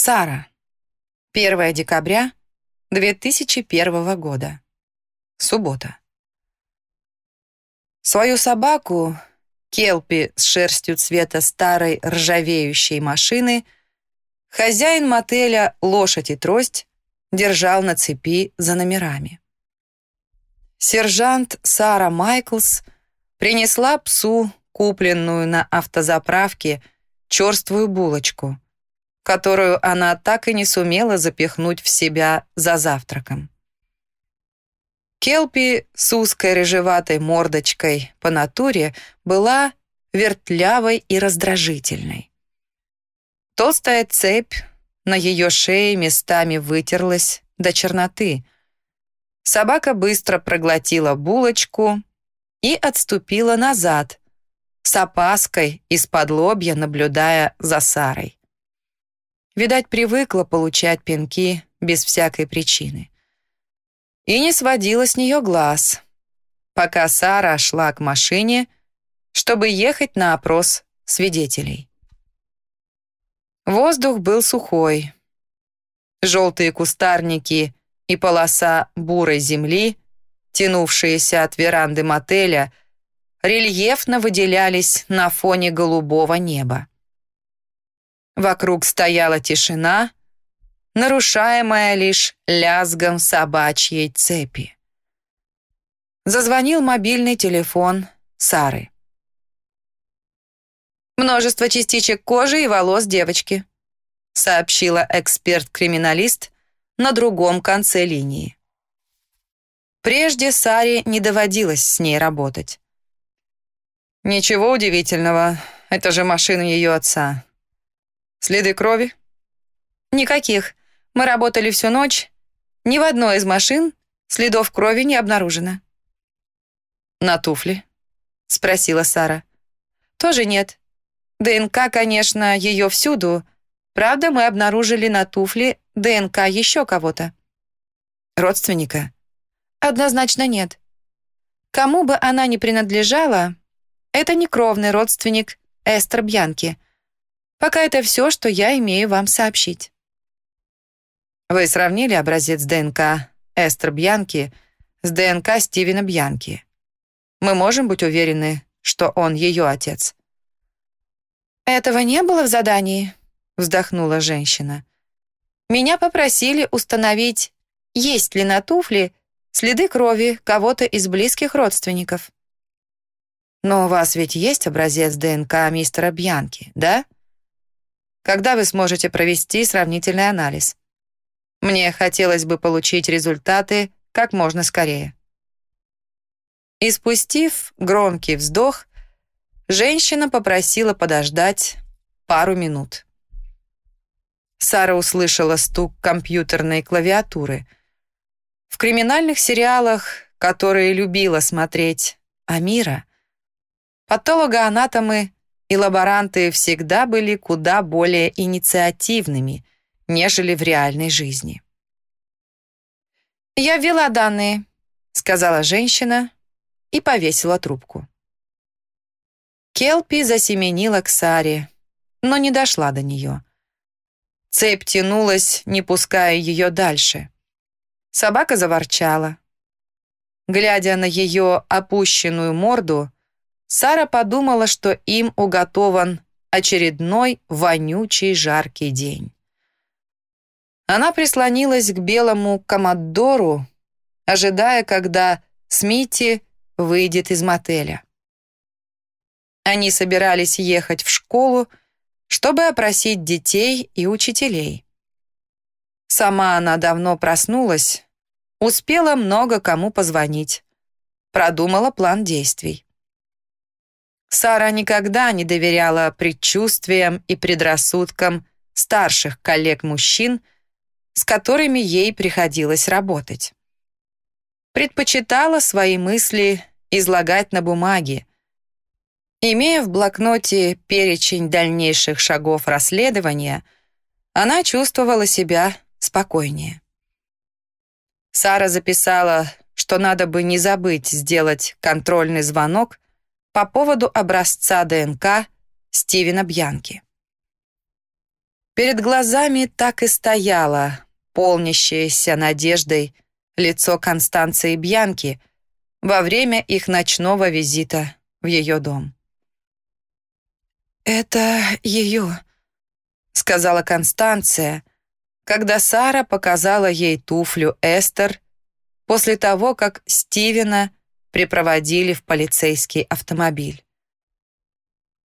Сара. 1 декабря 2001 года. Суббота. Свою собаку, Келпи с шерстью цвета старой ржавеющей машины, хозяин мотеля «Лошадь и трость» держал на цепи за номерами. Сержант Сара Майклс принесла псу, купленную на автозаправке, черствую булочку — которую она так и не сумела запихнуть в себя за завтраком. Келпи с узкой рыжеватой мордочкой по натуре была вертлявой и раздражительной. Толстая цепь на ее шее местами вытерлась до черноты. Собака быстро проглотила булочку и отступила назад, с опаской из-под лобья наблюдая за Сарой. Видать, привыкла получать пинки без всякой причины. И не сводила с нее глаз, пока Сара шла к машине, чтобы ехать на опрос свидетелей. Воздух был сухой. Желтые кустарники и полоса бурой земли, тянувшиеся от веранды мотеля, рельефно выделялись на фоне голубого неба. Вокруг стояла тишина, нарушаемая лишь лязгом собачьей цепи. Зазвонил мобильный телефон Сары. «Множество частичек кожи и волос девочки», сообщила эксперт-криминалист на другом конце линии. Прежде Саре не доводилось с ней работать. «Ничего удивительного, это же машина ее отца. Следы крови? Никаких. Мы работали всю ночь. Ни в одной из машин следов крови не обнаружено. На туфли? Спросила Сара. Тоже нет. ДНК, конечно, ее всюду. Правда, мы обнаружили на туфле ДНК еще кого-то. Родственника? Однозначно нет. Кому бы она ни принадлежала, это не кровный родственник Эстер Бьянки — Пока это все, что я имею вам сообщить. Вы сравнили образец ДНК Эстер Бьянки с ДНК Стивена Бьянки. Мы можем быть уверены, что он ее отец. «Этого не было в задании», — вздохнула женщина. «Меня попросили установить, есть ли на туфле следы крови кого-то из близких родственников». «Но у вас ведь есть образец ДНК мистера Бьянки, да?» Когда вы сможете провести сравнительный анализ. Мне хотелось бы получить результаты как можно скорее. И спустив громкий вздох, женщина попросила подождать пару минут. Сара услышала стук компьютерной клавиатуры. В криминальных сериалах, которые любила смотреть Амира, патологоанатомы и лаборанты всегда были куда более инициативными, нежели в реальной жизни. «Я ввела данные», — сказала женщина и повесила трубку. Келпи засеменила к Саре, но не дошла до нее. Цепь тянулась, не пуская ее дальше. Собака заворчала. Глядя на ее опущенную морду, Сара подумала, что им уготован очередной вонючий жаркий день. Она прислонилась к белому комодору, ожидая, когда Смити выйдет из мотеля. Они собирались ехать в школу, чтобы опросить детей и учителей. Сама она давно проснулась, успела много кому позвонить, продумала план действий. Сара никогда не доверяла предчувствиям и предрассудкам старших коллег-мужчин, с которыми ей приходилось работать. Предпочитала свои мысли излагать на бумаге. Имея в блокноте перечень дальнейших шагов расследования, она чувствовала себя спокойнее. Сара записала, что надо бы не забыть сделать контрольный звонок по поводу образца ДНК Стивена Бьянки. Перед глазами так и стояло, полнящееся надеждой, лицо Констанции Бьянки во время их ночного визита в ее дом. «Это ее», — сказала Констанция, когда Сара показала ей туфлю Эстер после того, как Стивена припроводили в полицейский автомобиль.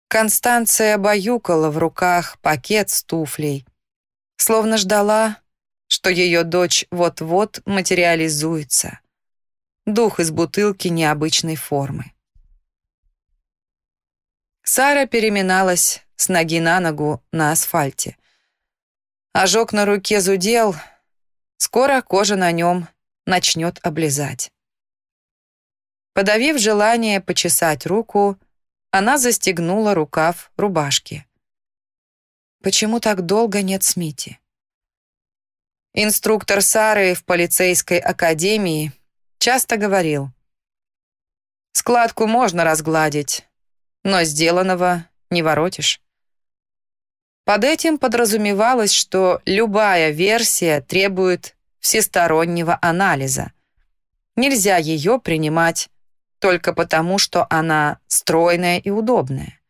Констанция баюкала в руках пакет с туфлей, словно ждала, что ее дочь вот-вот материализуется. Дух из бутылки необычной формы. Сара переминалась с ноги на ногу на асфальте. Ожог на руке зудел, скоро кожа на нем начнет облизать. Подавив желание почесать руку, она застегнула рукав рубашки. Почему так долго нет Смити? Инструктор Сары в полицейской академии часто говорил, «Складку можно разгладить, но сделанного не воротишь». Под этим подразумевалось, что любая версия требует всестороннего анализа. Нельзя ее принимать только потому, что она стройная и удобная.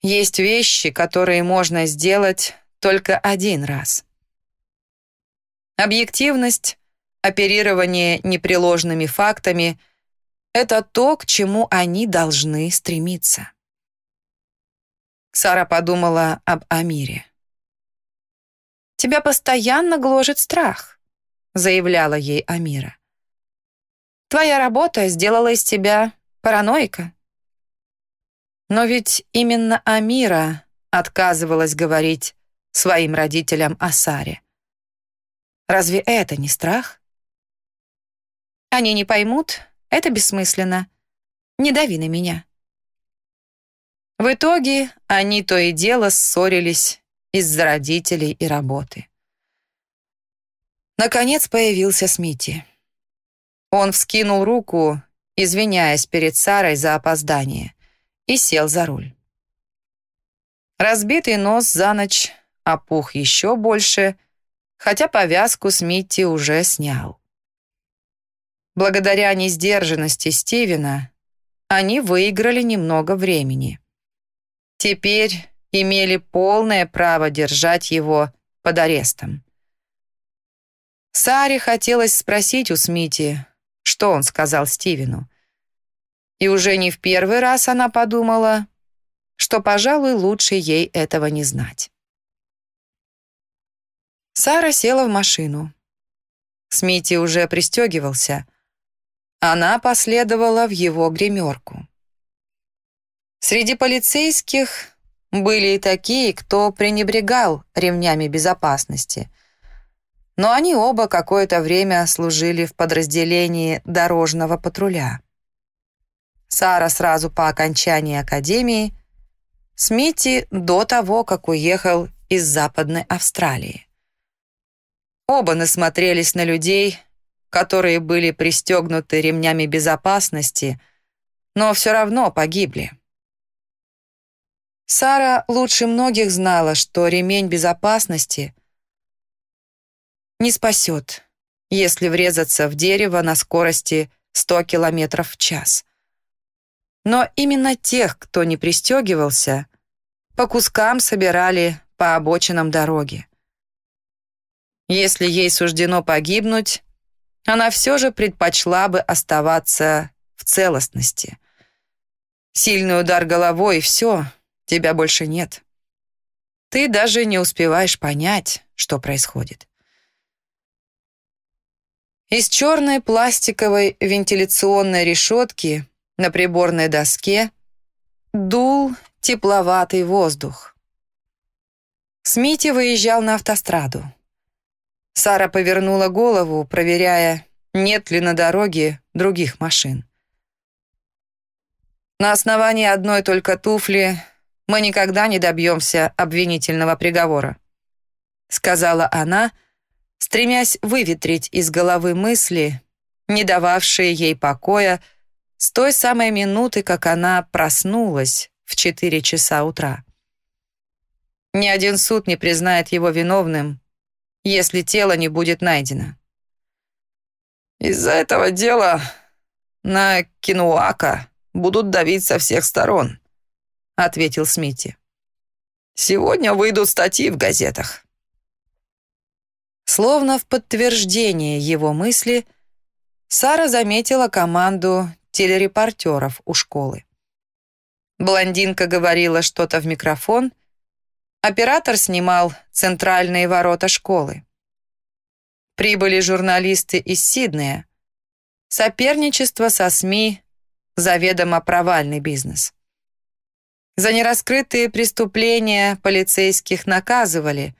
Есть вещи, которые можно сделать только один раз. Объективность, оперирование непреложными фактами — это то, к чему они должны стремиться. Сара подумала об Амире. «Тебя постоянно гложет страх», — заявляла ей Амира. Твоя работа сделала из тебя параноика. Но ведь именно Амира отказывалась говорить своим родителям о Саре. Разве это не страх? Они не поймут, это бессмысленно. Не дави на меня. В итоге они то и дело ссорились из-за родителей и работы. Наконец появился Смити. Он вскинул руку, извиняясь перед Сарой за опоздание, и сел за руль. Разбитый нос за ночь опух еще больше, хотя повязку с Митти уже снял. Благодаря несдержанности Стивена они выиграли немного времени. Теперь имели полное право держать его под арестом. Саре хотелось спросить у Смити, что он сказал Стивену. И уже не в первый раз она подумала, что, пожалуй, лучше ей этого не знать. Сара села в машину. Смити уже пристегивался. Она последовала в его гримерку. Среди полицейских были и такие, кто пренебрегал ремнями безопасности — но они оба какое-то время служили в подразделении дорожного патруля. Сара сразу по окончании академии, Смити до того, как уехал из Западной Австралии. Оба насмотрелись на людей, которые были пристегнуты ремнями безопасности, но все равно погибли. Сара лучше многих знала, что ремень безопасности — не спасет, если врезаться в дерево на скорости 100 км в час. Но именно тех, кто не пристегивался, по кускам собирали по обочинам дороги. Если ей суждено погибнуть, она все же предпочла бы оставаться в целостности. Сильный удар головой, и все, тебя больше нет. Ты даже не успеваешь понять, что происходит. Из черной пластиковой вентиляционной решетки на приборной доске дул тепловатый воздух. Смити выезжал на автостраду. Сара повернула голову, проверяя, нет ли на дороге других машин. На основании одной только туфли мы никогда не добьемся обвинительного приговора, сказала она, стремясь выветрить из головы мысли, не дававшие ей покоя, с той самой минуты, как она проснулась в 4 часа утра. Ни один суд не признает его виновным, если тело не будет найдено. Из-за этого дела на Кинуака будут давить со всех сторон, ответил Смити. Сегодня выйдут статьи в газетах. Словно в подтверждение его мысли, Сара заметила команду телерепортеров у школы. Блондинка говорила что-то в микрофон, оператор снимал центральные ворота школы. Прибыли журналисты из Сиднея. Соперничество со СМИ – заведомо провальный бизнес. За нераскрытые преступления полицейских наказывали,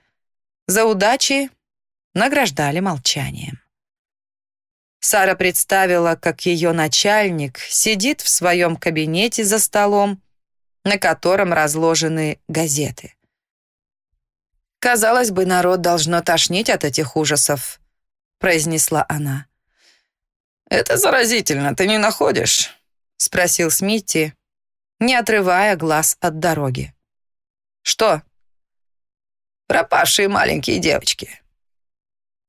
за удачи награждали молчанием. Сара представила, как ее начальник сидит в своем кабинете за столом, на котором разложены газеты. «Казалось бы, народ должно тошнить от этих ужасов», — произнесла она. «Это заразительно, ты не находишь?» — спросил Смитти, не отрывая глаз от дороги. «Что?» «Пропавшие маленькие девочки.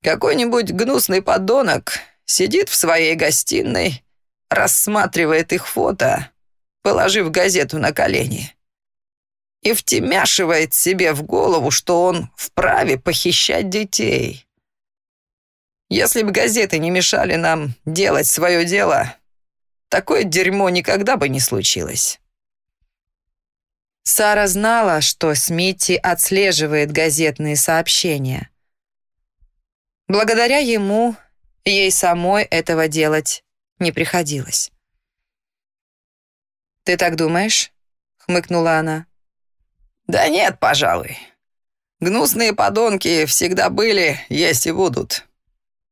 Какой-нибудь гнусный подонок сидит в своей гостиной, рассматривает их фото, положив газету на колени, и втемяшивает себе в голову, что он вправе похищать детей. Если бы газеты не мешали нам делать свое дело, такое дерьмо никогда бы не случилось. Сара знала, что Смити отслеживает газетные сообщения. Благодаря ему ей самой этого делать не приходилось. «Ты так думаешь?» — хмыкнула она. «Да нет, пожалуй. Гнусные подонки всегда были, есть и будут.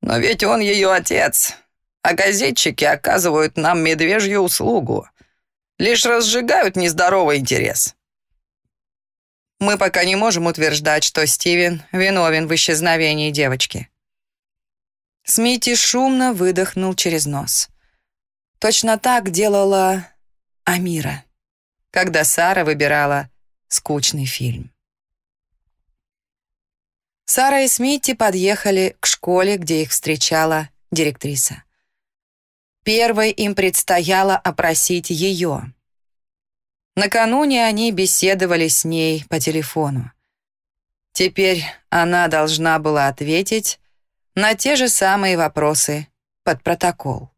Но ведь он ее отец, а газетчики оказывают нам медвежью услугу. Лишь разжигают нездоровый интерес». Мы пока не можем утверждать, что Стивен виновен в исчезновении девочки. Смити шумно выдохнул через нос. Точно так делала Амира, когда Сара выбирала скучный фильм. Сара и Смити подъехали к школе, где их встречала директриса. Первой им предстояло опросить ее. Накануне они беседовали с ней по телефону. Теперь она должна была ответить на те же самые вопросы под протокол.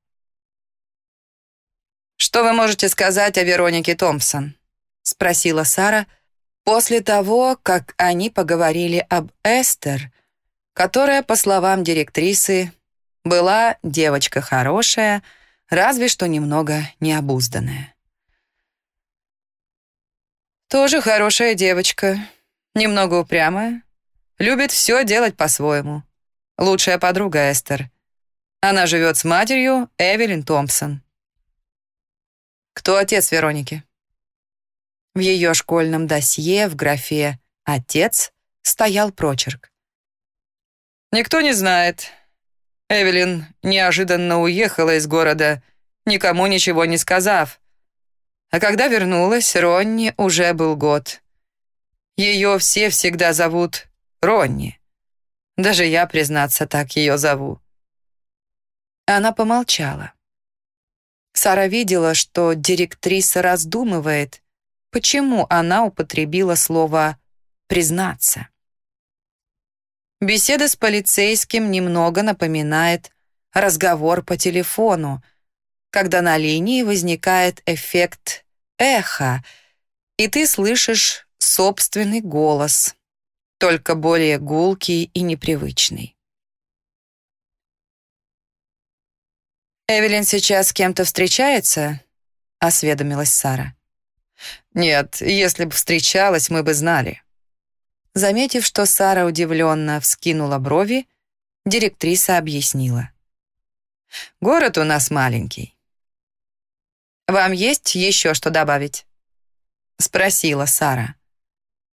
«Что вы можете сказать о Веронике Томпсон?» — спросила Сара после того, как они поговорили об Эстер, которая, по словам директрисы, была девочка хорошая, разве что немного необузданная. «Тоже хорошая девочка, немного упрямая, любит все делать по-своему», лучшая подруга Эстер. Она живет с матерью Эвелин Томпсон. Кто отец Вероники? В ее школьном досье в графе «Отец» стоял прочерк. Никто не знает. Эвелин неожиданно уехала из города, никому ничего не сказав. А когда вернулась, Ронни уже был год. Ее все всегда зовут Ронни. Даже я, признаться, так ее зову». Она помолчала. Сара видела, что директриса раздумывает, почему она употребила слово «признаться». Беседа с полицейским немного напоминает разговор по телефону, когда на линии возникает эффект эха, и ты слышишь собственный голос только более гулкий и непривычный. «Эвелин сейчас с кем-то встречается?» — осведомилась Сара. «Нет, если бы встречалась, мы бы знали». Заметив, что Сара удивленно вскинула брови, директриса объяснила. «Город у нас маленький». «Вам есть еще что добавить?» — спросила Сара.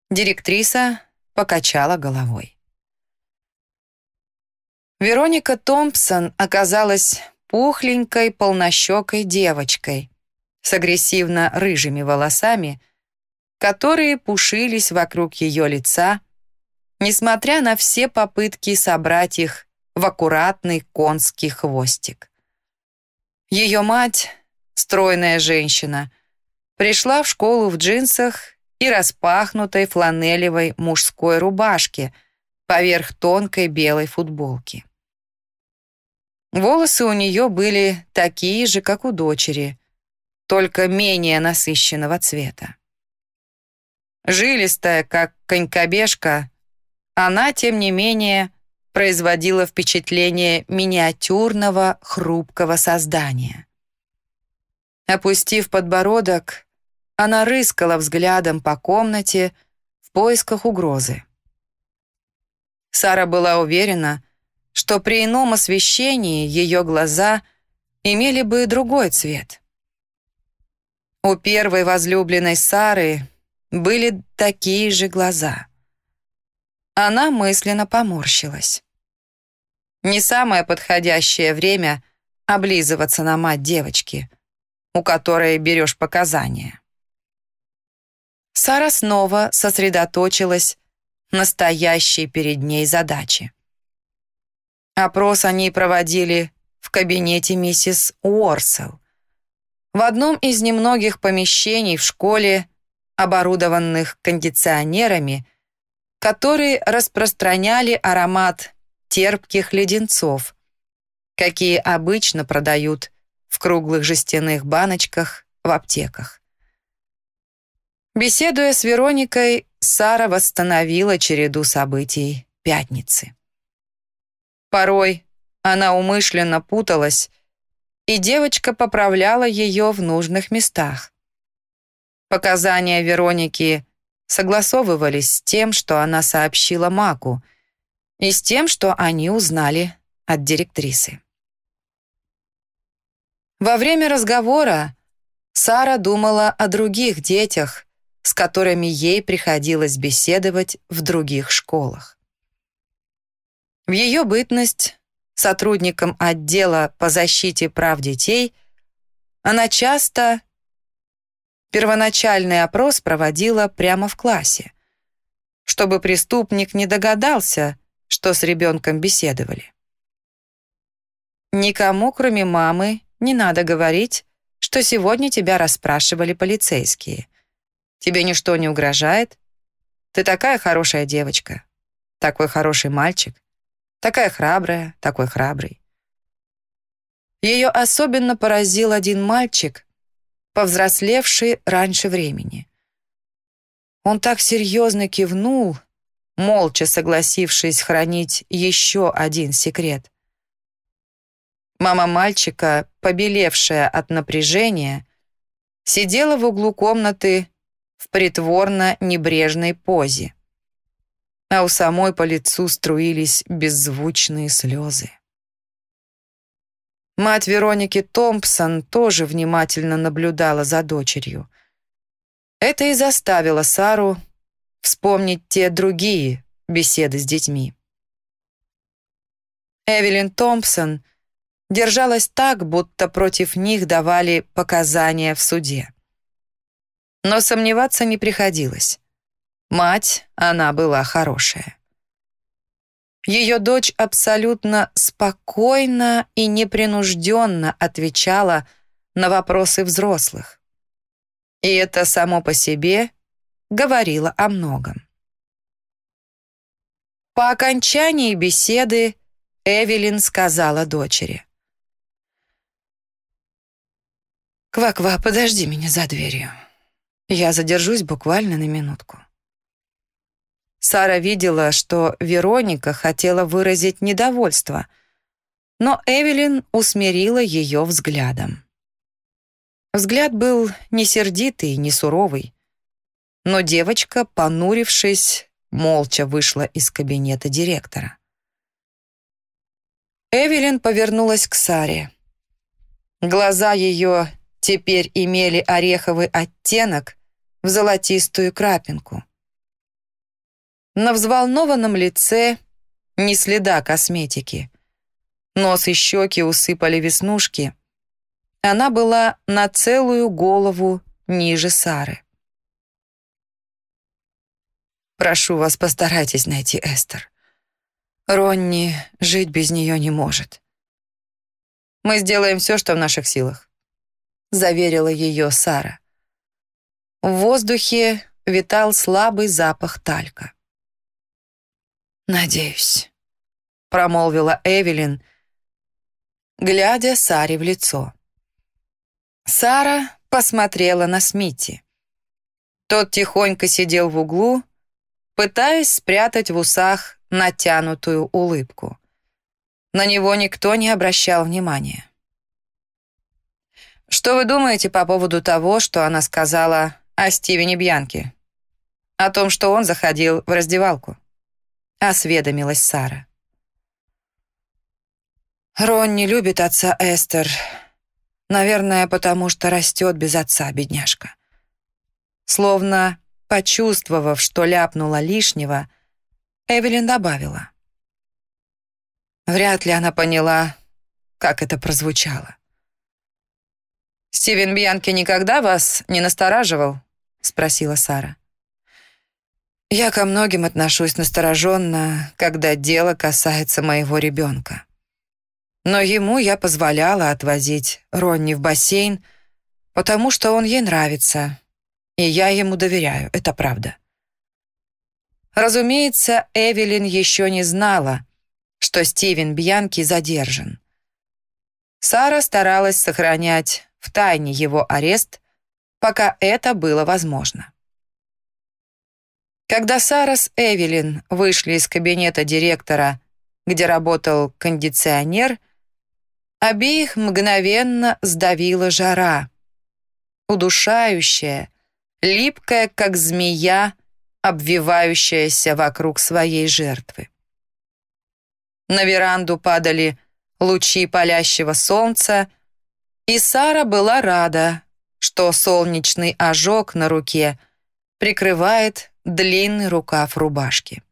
Директриса покачала головой. Вероника Томпсон оказалась пухленькой, полнощекой девочкой с агрессивно-рыжими волосами, которые пушились вокруг ее лица, несмотря на все попытки собрать их в аккуратный конский хвостик. Ее мать, стройная женщина, пришла в школу в джинсах и распахнутой фланелевой мужской рубашке поверх тонкой белой футболки. Волосы у нее были такие же, как у дочери, только менее насыщенного цвета. Жилистая, как конькобежка, она, тем не менее, производила впечатление миниатюрного, хрупкого создания. Опустив подбородок, она рыскала взглядом по комнате в поисках угрозы. Сара была уверена, что при ином освещении ее глаза имели бы другой цвет. У первой возлюбленной Сары были такие же глаза. Она мысленно поморщилась. Не самое подходящее время облизываться на мать девочки, у которой берешь показания. Сара снова сосредоточилась на стоящей перед ней задаче. Опрос они проводили в кабинете миссис Уорсел. В одном из немногих помещений в школе, оборудованных кондиционерами, которые распространяли аромат терпких леденцов, какие обычно продают в круглых жестяных баночках в аптеках. Беседуя с Вероникой, Сара восстановила череду событий пятницы. Порой она умышленно путалась, и девочка поправляла ее в нужных местах. Показания Вероники согласовывались с тем, что она сообщила Маку, и с тем, что они узнали от директрисы. Во время разговора Сара думала о других детях, с которыми ей приходилось беседовать в других школах. В ее бытность сотрудником отдела по защите прав детей она часто первоначальный опрос проводила прямо в классе, чтобы преступник не догадался, что с ребенком беседовали. Никому, кроме мамы, не надо говорить, что сегодня тебя расспрашивали полицейские. Тебе ничто не угрожает. Ты такая хорошая девочка, такой хороший мальчик, такая храбрая, такой храбрый. Ее особенно поразил один мальчик, повзрослевший раньше времени. Он так серьезно кивнул, молча согласившись хранить еще один секрет. Мама мальчика, побелевшая от напряжения, сидела в углу комнаты в притворно-небрежной позе. А у самой по лицу струились беззвучные слезы. Мать Вероники Томпсон тоже внимательно наблюдала за дочерью. Это и заставило Сару вспомнить те другие беседы с детьми. Эвелин Томпсон держалась так, будто против них давали показания в суде. Но сомневаться не приходилось. Мать, она была хорошая. Ее дочь абсолютно спокойно и непринужденно отвечала на вопросы взрослых. И это само по себе говорило о многом. По окончании беседы Эвелин сказала дочери. «Ква-ква, подожди меня за дверью. Я задержусь буквально на минутку. Сара видела, что Вероника хотела выразить недовольство, но Эвелин усмирила ее взглядом. Взгляд был не сердитый, не суровый, но девочка, понурившись, молча вышла из кабинета директора. Эвелин повернулась к Саре. Глаза ее теперь имели ореховый оттенок, в золотистую крапинку. На взволнованном лице ни следа косметики. Нос и щеки усыпали веснушки. Она была на целую голову ниже Сары. Прошу вас, постарайтесь найти Эстер. Ронни жить без нее не может. Мы сделаем все, что в наших силах», — заверила ее Сара. В воздухе витал слабый запах талька. «Надеюсь», — промолвила Эвелин, глядя Саре в лицо. Сара посмотрела на Смити. Тот тихонько сидел в углу, пытаясь спрятать в усах натянутую улыбку. На него никто не обращал внимания. «Что вы думаете по поводу того, что она сказала о Стивене Бьянке? О том, что он заходил в раздевалку?» — осведомилась Сара. «Рон не любит отца Эстер. Наверное, потому что растет без отца, бедняжка». Словно почувствовав, что ляпнула лишнего, Эвелин добавила. Вряд ли она поняла, как это прозвучало. «Стивен Бьянки никогда вас не настораживал?» — спросила Сара. «Я ко многим отношусь настороженно, когда дело касается моего ребенка. Но ему я позволяла отвозить Ронни в бассейн, потому что он ей нравится, и я ему доверяю, это правда». Разумеется, Эвелин еще не знала, что Стивен Бьянки задержан. Сара старалась сохранять в тайне его арест, пока это было возможно. Когда Сара с Эвелин вышли из кабинета директора, где работал кондиционер, обеих мгновенно сдавила жара. Удушающая, липкая, как змея, обвивающаяся вокруг своей жертвы. На веранду падали лучи палящего солнца, и Сара была рада, что солнечный ожог на руке прикрывает длинный рукав рубашки.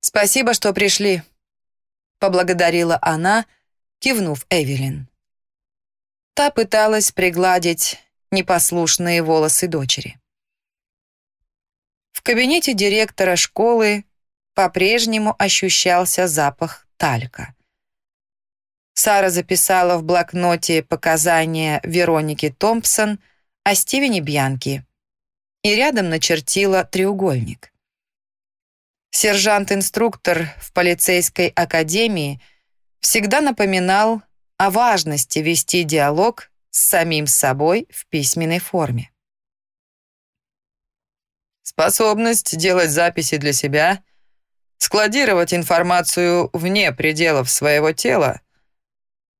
«Спасибо, что пришли», — поблагодарила она, кивнув Эвелин. Та пыталась пригладить непослушные волосы дочери. В кабинете директора школы по-прежнему ощущался запах талька. Сара записала в блокноте показания Вероники Томпсон о Стивене Бьянки и рядом начертила треугольник. Сержант-инструктор в полицейской академии всегда напоминал о важности вести диалог с самим собой в письменной форме. Способность делать записи для себя Складировать информацию вне пределов своего тела —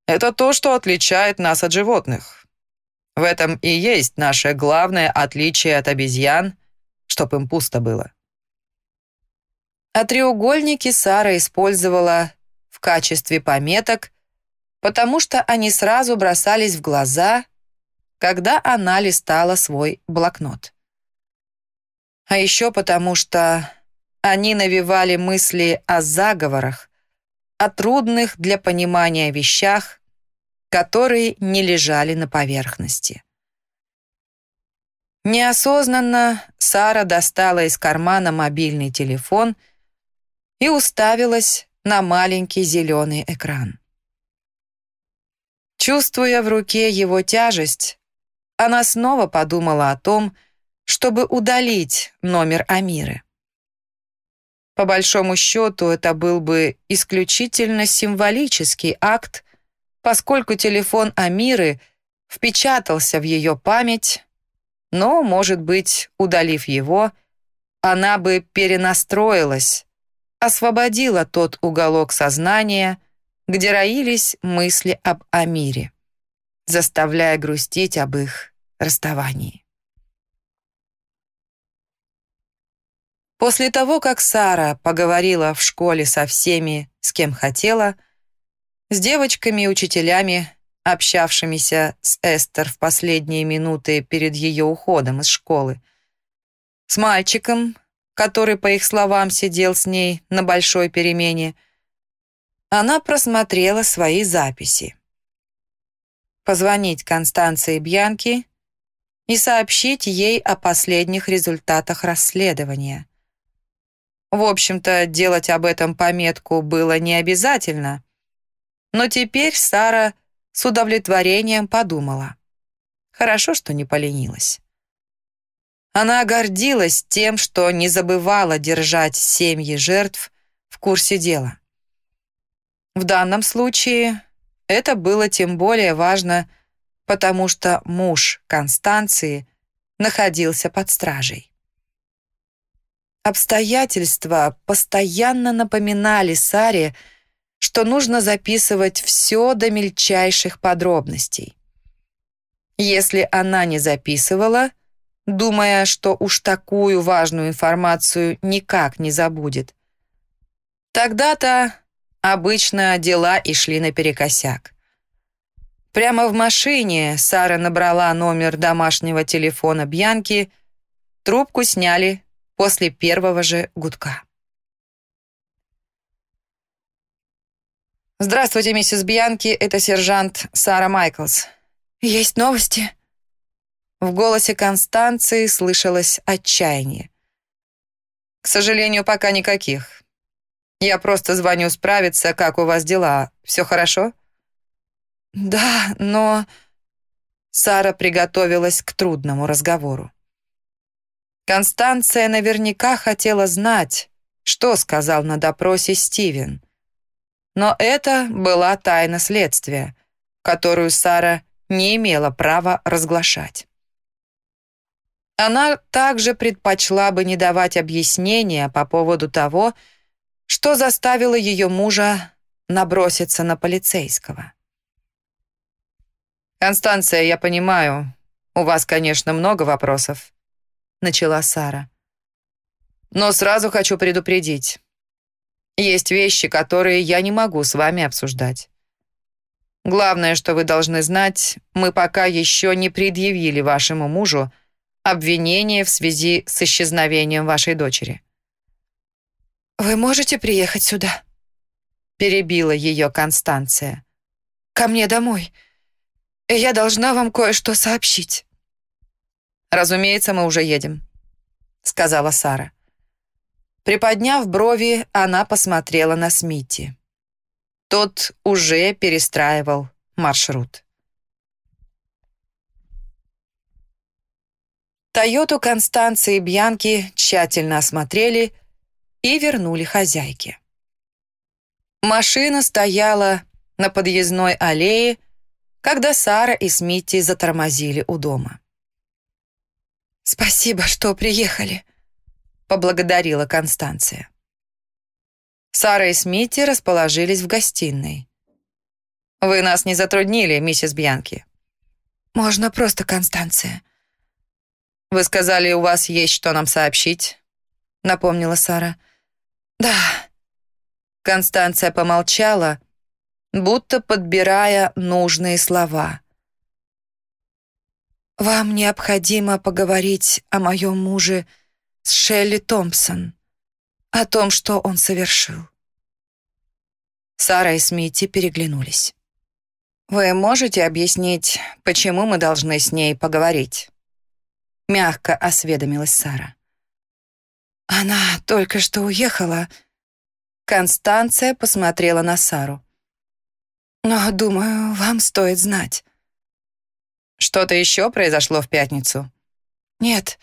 это то, что отличает нас от животных. В этом и есть наше главное отличие от обезьян, чтоб им пусто было. А треугольники Сара использовала в качестве пометок, потому что они сразу бросались в глаза, когда она листала свой блокнот. А еще потому что они навевали мысли о заговорах, о трудных для понимания вещах, которые не лежали на поверхности. Неосознанно Сара достала из кармана мобильный телефон и уставилась на маленький зеленый экран. Чувствуя в руке его тяжесть, она снова подумала о том, чтобы удалить номер Амиры. По большому счету, это был бы исключительно символический акт, поскольку телефон Амиры впечатался в ее память, но, может быть, удалив его, она бы перенастроилась, освободила тот уголок сознания, где роились мысли об Амире, заставляя грустить об их расставании. После того, как Сара поговорила в школе со всеми, с кем хотела, с девочками и учителями, общавшимися с Эстер в последние минуты перед ее уходом из школы, с мальчиком, который, по их словам, сидел с ней на большой перемене, она просмотрела свои записи. Позвонить Констанции Бьянки и сообщить ей о последних результатах расследования. В общем-то, делать об этом пометку было не обязательно, но теперь Сара с удовлетворением подумала. Хорошо, что не поленилась. Она гордилась тем, что не забывала держать семьи жертв в курсе дела. В данном случае это было тем более важно, потому что муж Констанции находился под стражей. Обстоятельства постоянно напоминали Саре, что нужно записывать все до мельчайших подробностей. Если она не записывала, думая, что уж такую важную информацию никак не забудет, тогда-то обычно дела и шли наперекосяк. Прямо в машине Сара набрала номер домашнего телефона Бьянки, трубку сняли после первого же гудка. «Здравствуйте, миссис Бьянки, это сержант Сара Майклс. Есть новости?» В голосе Констанции слышалось отчаяние. «К сожалению, пока никаких. Я просто звоню справиться, как у вас дела. Все хорошо?» «Да, но...» Сара приготовилась к трудному разговору. Констанция наверняка хотела знать, что сказал на допросе Стивен. Но это была тайна следствия, которую Сара не имела права разглашать. Она также предпочла бы не давать объяснения по поводу того, что заставило ее мужа наброситься на полицейского. «Констанция, я понимаю, у вас, конечно, много вопросов», — начала Сара. «Но сразу хочу предупредить. Есть вещи, которые я не могу с вами обсуждать. Главное, что вы должны знать, мы пока еще не предъявили вашему мужу обвинение в связи с исчезновением вашей дочери». «Вы можете приехать сюда?» Перебила ее Констанция. «Ко мне домой. Я должна вам кое-что сообщить». «Разумеется, мы уже едем», — сказала Сара. Приподняв брови, она посмотрела на Смити. Тот уже перестраивал маршрут. Тойоту Констанции и Бьянки тщательно осмотрели и вернули хозяйке. Машина стояла на подъездной аллее, когда Сара и Смити затормозили у дома. «Спасибо, что приехали», — поблагодарила Констанция. Сара и Смити расположились в гостиной. «Вы нас не затруднили, миссис Бьянки?» «Можно просто Констанция». «Вы сказали, у вас есть что нам сообщить?» — напомнила Сара. «Да». Констанция помолчала, будто подбирая нужные слова. «Вам необходимо поговорить о моем муже с Шелли Томпсон, о том, что он совершил». Сара и Смити переглянулись. «Вы можете объяснить, почему мы должны с ней поговорить?» Мягко осведомилась Сара. «Она только что уехала». Констанция посмотрела на Сару. Но, думаю, вам стоит знать. Что-то еще произошло в пятницу? Нет,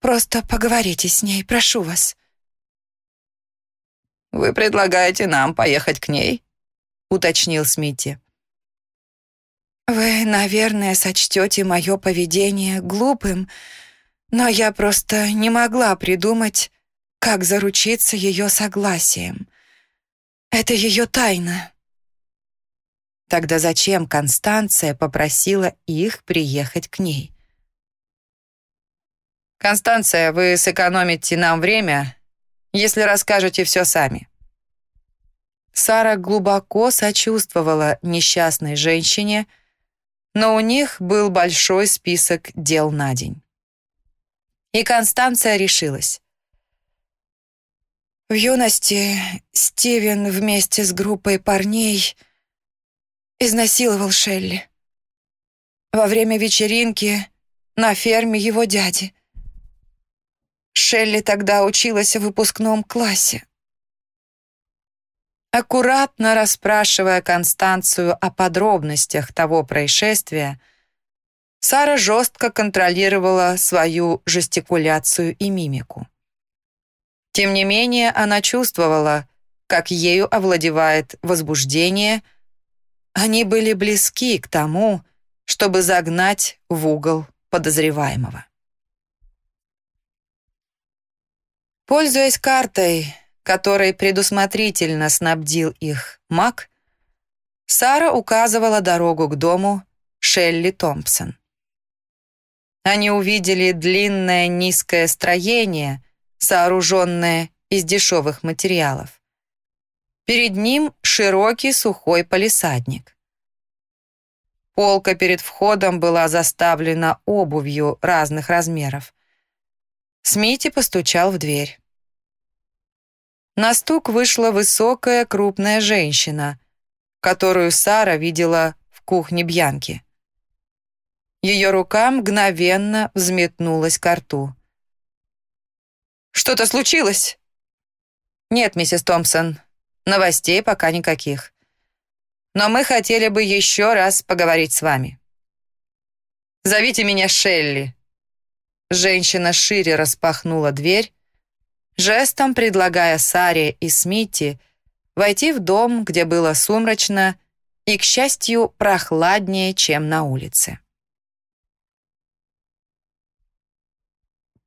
просто поговорите с ней, прошу вас. Вы предлагаете нам поехать к ней? Уточнил Смити. Вы, наверное, сочтете мое поведение глупым, но я просто не могла придумать, как заручиться ее согласием. Это ее тайна. Тогда зачем Констанция попросила их приехать к ней? «Констанция, вы сэкономите нам время, если расскажете все сами». Сара глубоко сочувствовала несчастной женщине, но у них был большой список дел на день. И Констанция решилась. В юности Стивен вместе с группой парней — изнасиловал Шелли. Во время вечеринки на ферме его дяди. Шелли тогда училась в выпускном классе. Аккуратно расспрашивая Констанцию о подробностях того происшествия, Сара жестко контролировала свою жестикуляцию и мимику. Тем не менее, она чувствовала, как ею овладевает возбуждение. Они были близки к тому, чтобы загнать в угол подозреваемого. Пользуясь картой, которой предусмотрительно снабдил их маг, Сара указывала дорогу к дому Шелли Томпсон. Они увидели длинное низкое строение, сооруженное из дешевых материалов. Перед ним широкий сухой палисадник. Полка перед входом была заставлена обувью разных размеров. Смити постучал в дверь. На стук вышла высокая крупная женщина, которую Сара видела в кухне Бьянки. Ее рука мгновенно взметнулась к рту. «Что-то случилось?» «Нет, миссис Томпсон, новостей пока никаких. Но мы хотели бы еще раз поговорить с вами». «Зовите меня Шелли». Женщина шире распахнула дверь, жестом предлагая Саре и Смити войти в дом, где было сумрачно и, к счастью, прохладнее, чем на улице.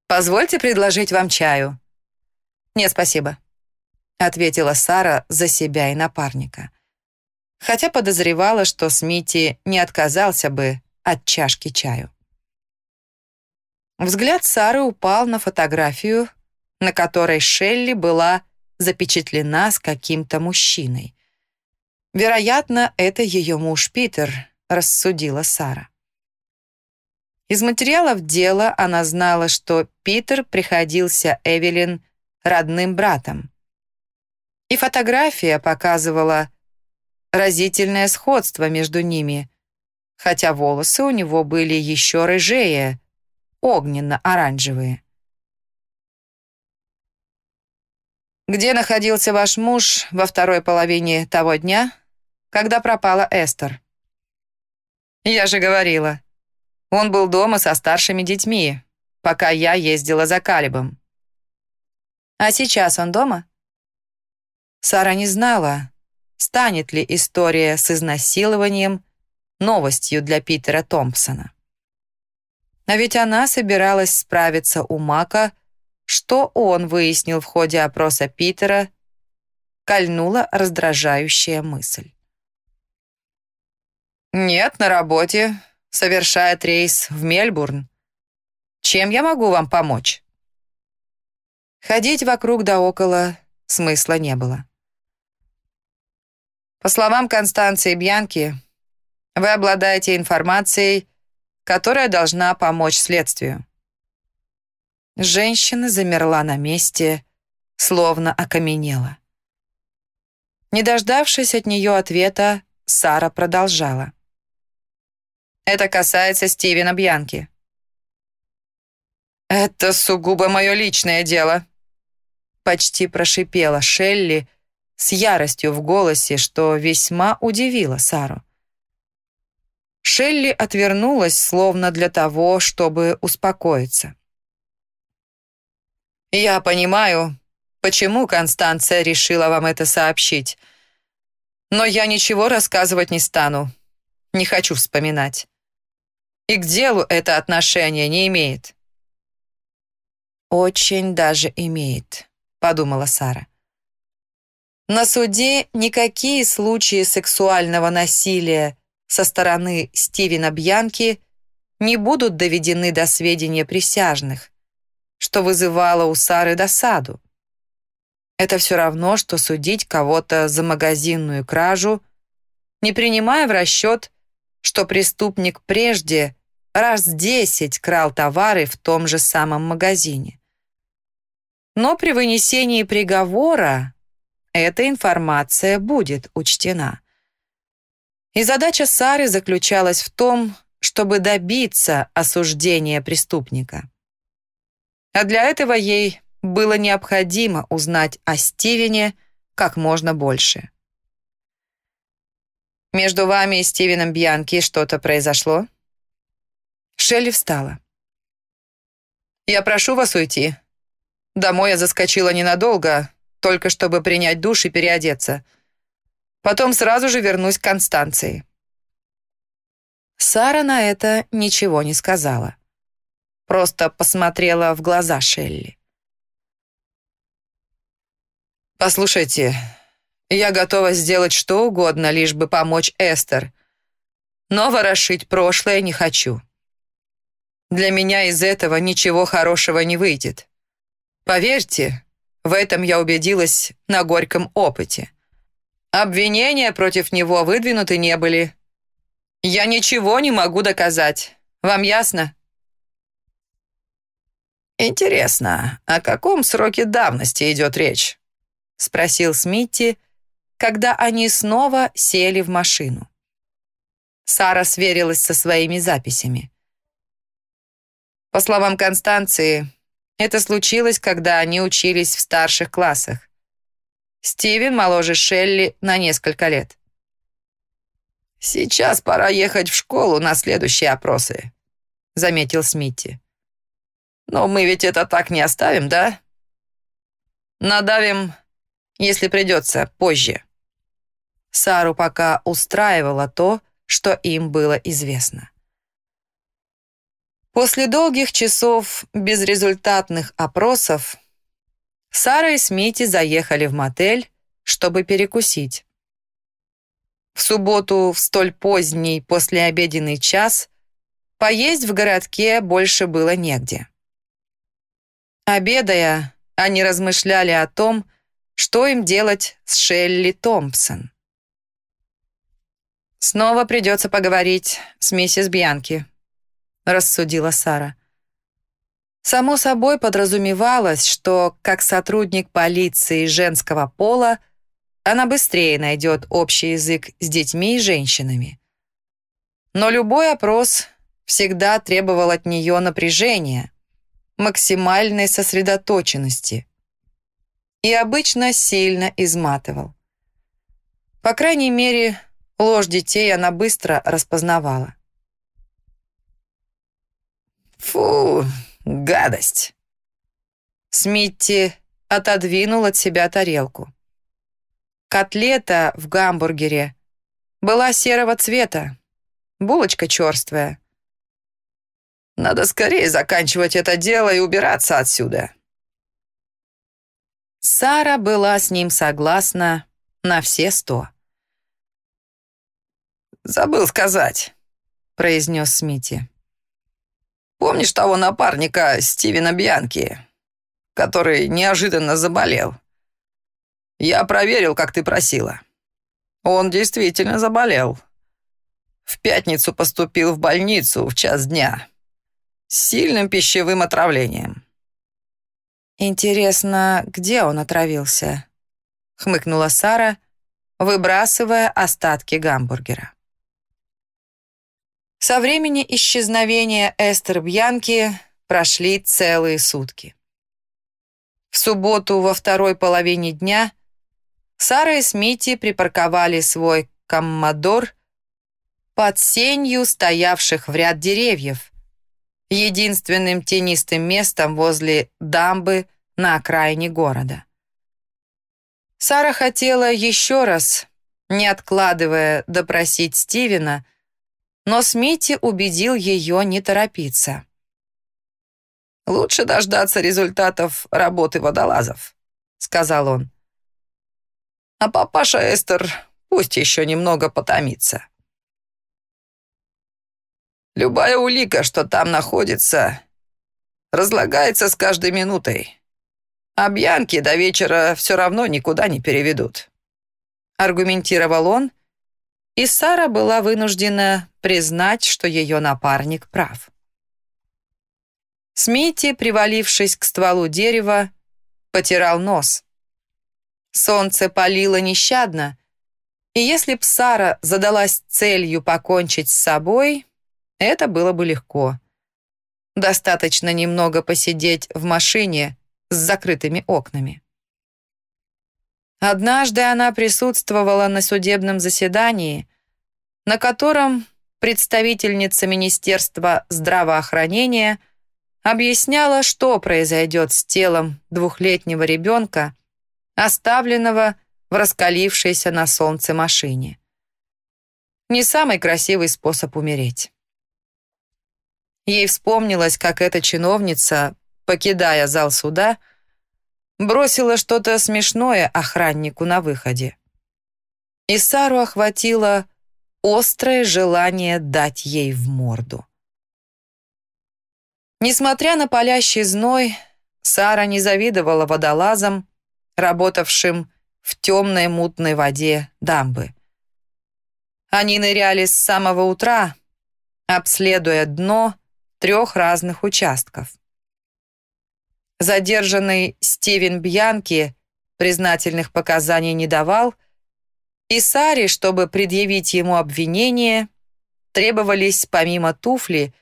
«Позвольте предложить вам чаю». «Нет, спасибо», — ответила Сара за себя и напарника. Хотя подозревала, что Смити не отказался бы от чашки чаю. Взгляд Сары упал на фотографию, на которой Шелли была запечатлена с каким-то мужчиной. Вероятно, это ее муж Питер, рассудила Сара. Из материалов дела она знала, что Питер приходился Эвелин родным братом. И фотография показывала разительное сходство между ними, хотя волосы у него были еще рыжее, огненно-оранжевые. Где находился ваш муж во второй половине того дня, когда пропала Эстер? Я же говорила. Он был дома со старшими детьми, пока я ездила за Калибом. А сейчас он дома? Сара не знала, станет ли история с изнасилованием новостью для Питера Томпсона. А ведь она собиралась справиться у Мака что он выяснил в ходе опроса Питера, кольнула раздражающая мысль. «Нет, на работе. Совершает рейс в Мельбурн. Чем я могу вам помочь?» Ходить вокруг да около смысла не было. По словам Констанции Бьянки, вы обладаете информацией, которая должна помочь следствию. Женщина замерла на месте, словно окаменела. Не дождавшись от нее ответа, Сара продолжала. «Это касается Стивена Бьянки». «Это сугубо мое личное дело», — почти прошипела Шелли с яростью в голосе, что весьма удивило Сару. Шелли отвернулась, словно для того, чтобы успокоиться. «Я понимаю, почему Констанция решила вам это сообщить. Но я ничего рассказывать не стану. Не хочу вспоминать. И к делу это отношение не имеет». «Очень даже имеет», — подумала Сара. На суде никакие случаи сексуального насилия со стороны Стивена Бьянки не будут доведены до сведения присяжных, что вызывало у Сары досаду. Это все равно, что судить кого-то за магазинную кражу, не принимая в расчет, что преступник прежде раз десять крал товары в том же самом магазине. Но при вынесении приговора эта информация будет учтена. И задача Сары заключалась в том, чтобы добиться осуждения преступника. А для этого ей было необходимо узнать о Стивене как можно больше. «Между вами и Стивеном Бьянки что-то произошло?» Шелли встала. «Я прошу вас уйти. Домой я заскочила ненадолго, только чтобы принять душ и переодеться. Потом сразу же вернусь к Констанции». Сара на это ничего не сказала. Просто посмотрела в глаза Шелли. «Послушайте, я готова сделать что угодно, лишь бы помочь Эстер, но ворошить прошлое не хочу. Для меня из этого ничего хорошего не выйдет. Поверьте, в этом я убедилась на горьком опыте. Обвинения против него выдвинуты не были. Я ничего не могу доказать. Вам ясно? «Интересно, о каком сроке давности идет речь?» — спросил Смитти, когда они снова сели в машину. Сара сверилась со своими записями. По словам Констанции, это случилось, когда они учились в старших классах. Стивен моложе Шелли на несколько лет. «Сейчас пора ехать в школу на следующие опросы», — заметил Смитти. «Но мы ведь это так не оставим, да?» «Надавим, если придется, позже». Сару пока устраивало то, что им было известно. После долгих часов безрезультатных опросов Сара и Смити заехали в мотель, чтобы перекусить. В субботу в столь поздний послеобеденный час поесть в городке больше было негде. Обедая, они размышляли о том, что им делать с Шелли Томпсон. «Снова придется поговорить с миссис Бьянки», — рассудила Сара. Само собой подразумевалось, что как сотрудник полиции женского пола она быстрее найдет общий язык с детьми и женщинами. Но любой опрос всегда требовал от нее напряжения, максимальной сосредоточенности и обычно сильно изматывал. По крайней мере, ложь детей она быстро распознавала. «Фу, гадость!» Смитти отодвинул от себя тарелку. Котлета в гамбургере была серого цвета, булочка черствая. «Надо скорее заканчивать это дело и убираться отсюда». Сара была с ним согласна на все сто. «Забыл сказать», — произнес Смити. Помнишь того напарника Стивена Бьянки, который неожиданно заболел? Я проверил, как ты просила. Он действительно заболел. В пятницу поступил в больницу в час дня с сильным пищевым отравлением. «Интересно, где он отравился?» — хмыкнула Сара, выбрасывая остатки гамбургера. Со времени исчезновения Эстер Бьянки прошли целые сутки. В субботу во второй половине дня Сара и Смити припарковали свой коммодор под сенью стоявших в ряд деревьев, единственным тенистым местом возле дамбы на окраине города. Сара хотела еще раз, не откладывая, допросить Стивена, но Смити убедил ее не торопиться. «Лучше дождаться результатов работы водолазов», — сказал он. «А папаша Эстер пусть еще немного потомится. Любая улика, что там находится, разлагается с каждой минутой. А Бьянки до вечера все равно никуда не переведут», — аргументировал он, — и Сара была вынуждена признать, что ее напарник прав. Смити, привалившись к стволу дерева, потирал нос. Солнце палило нещадно, и если б Сара задалась целью покончить с собой, Это было бы легко. Достаточно немного посидеть в машине с закрытыми окнами. Однажды она присутствовала на судебном заседании, на котором представительница Министерства здравоохранения объясняла, что произойдет с телом двухлетнего ребенка, оставленного в раскалившейся на солнце машине. Не самый красивый способ умереть. Ей вспомнилось, как эта чиновница, покидая зал суда, бросила что-то смешное охраннику на выходе. И Сару охватило острое желание дать ей в морду. Несмотря на палящий зной, Сара не завидовала водолазам, работавшим в темной мутной воде дамбы. Они ныряли с самого утра, обследуя дно трех разных участков. Задержанный Стивен Бьянки признательных показаний не давал, и Саре, чтобы предъявить ему обвинение, требовались помимо туфли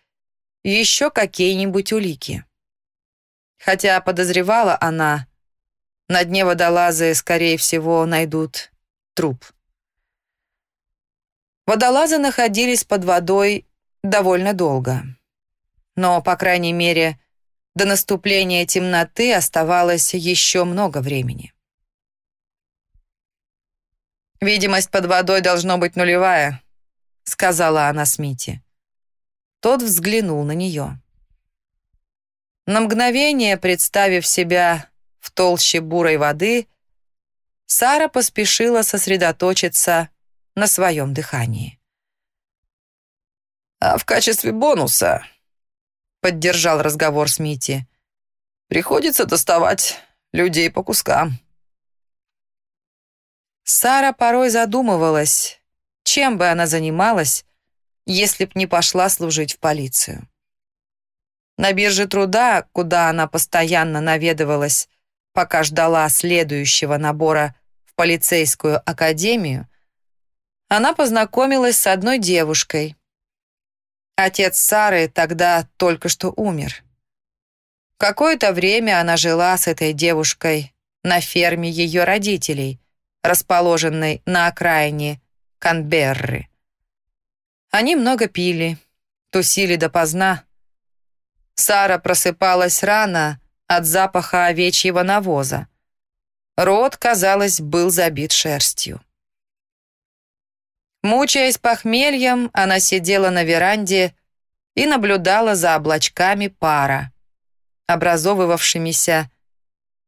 еще какие-нибудь улики. Хотя подозревала она, на дне водолазы, скорее всего, найдут труп. Водолазы находились под водой довольно долго. Но, по крайней мере, до наступления темноты оставалось еще много времени. «Видимость под водой должно быть нулевая», — сказала она Смити. Тот взглянул на нее. На мгновение, представив себя в толще бурой воды, Сара поспешила сосредоточиться на своем дыхании. «А в качестве бонуса поддержал разговор Смити. «Приходится доставать людей по кускам». Сара порой задумывалась, чем бы она занималась, если б не пошла служить в полицию. На бирже труда, куда она постоянно наведывалась, пока ждала следующего набора в полицейскую академию, она познакомилась с одной девушкой, Отец Сары тогда только что умер. Какое-то время она жила с этой девушкой на ферме ее родителей, расположенной на окраине Канберры. Они много пили, тусили допоздна. Сара просыпалась рано от запаха овечьего навоза. Рот, казалось, был забит шерстью. Мучаясь похмельем, она сидела на веранде и наблюдала за облачками пара, образовывавшимися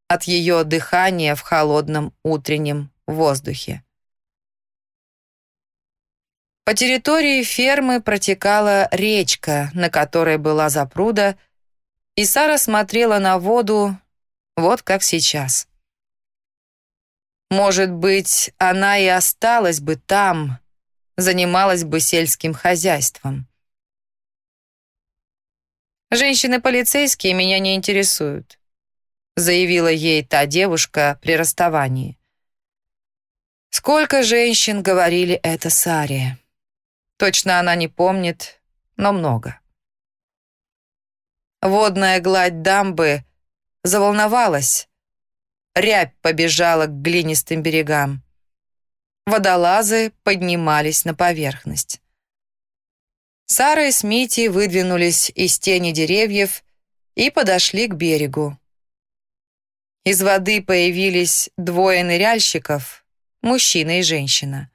от ее дыхания в холодном утреннем воздухе. По территории фермы протекала речка, на которой была запруда, и Сара смотрела на воду вот как сейчас. Может быть, она и осталась бы там, занималась бы сельским хозяйством. «Женщины-полицейские меня не интересуют», заявила ей та девушка при расставании. Сколько женщин говорили это Саре? Точно она не помнит, но много. Водная гладь дамбы заволновалась. Рябь побежала к глинистым берегам водолазы поднимались на поверхность. Сара и Смити выдвинулись из тени деревьев и подошли к берегу. Из воды появились двое ныряльщиков, мужчина и женщина.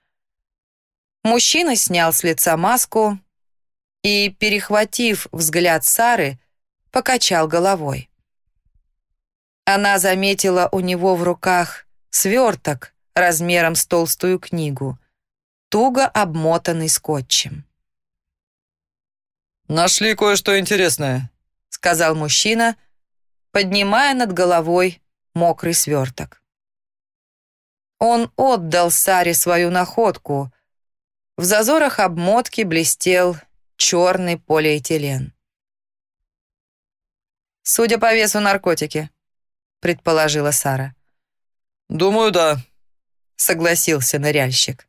Мужчина снял с лица маску и, перехватив взгляд Сары, покачал головой. Она заметила у него в руках сверток размером с толстую книгу, туго обмотанный скотчем. «Нашли кое-что интересное», — сказал мужчина, поднимая над головой мокрый сверток. Он отдал Саре свою находку. В зазорах обмотки блестел черный полиэтилен. «Судя по весу наркотики», — предположила Сара. «Думаю, да», согласился ныряльщик.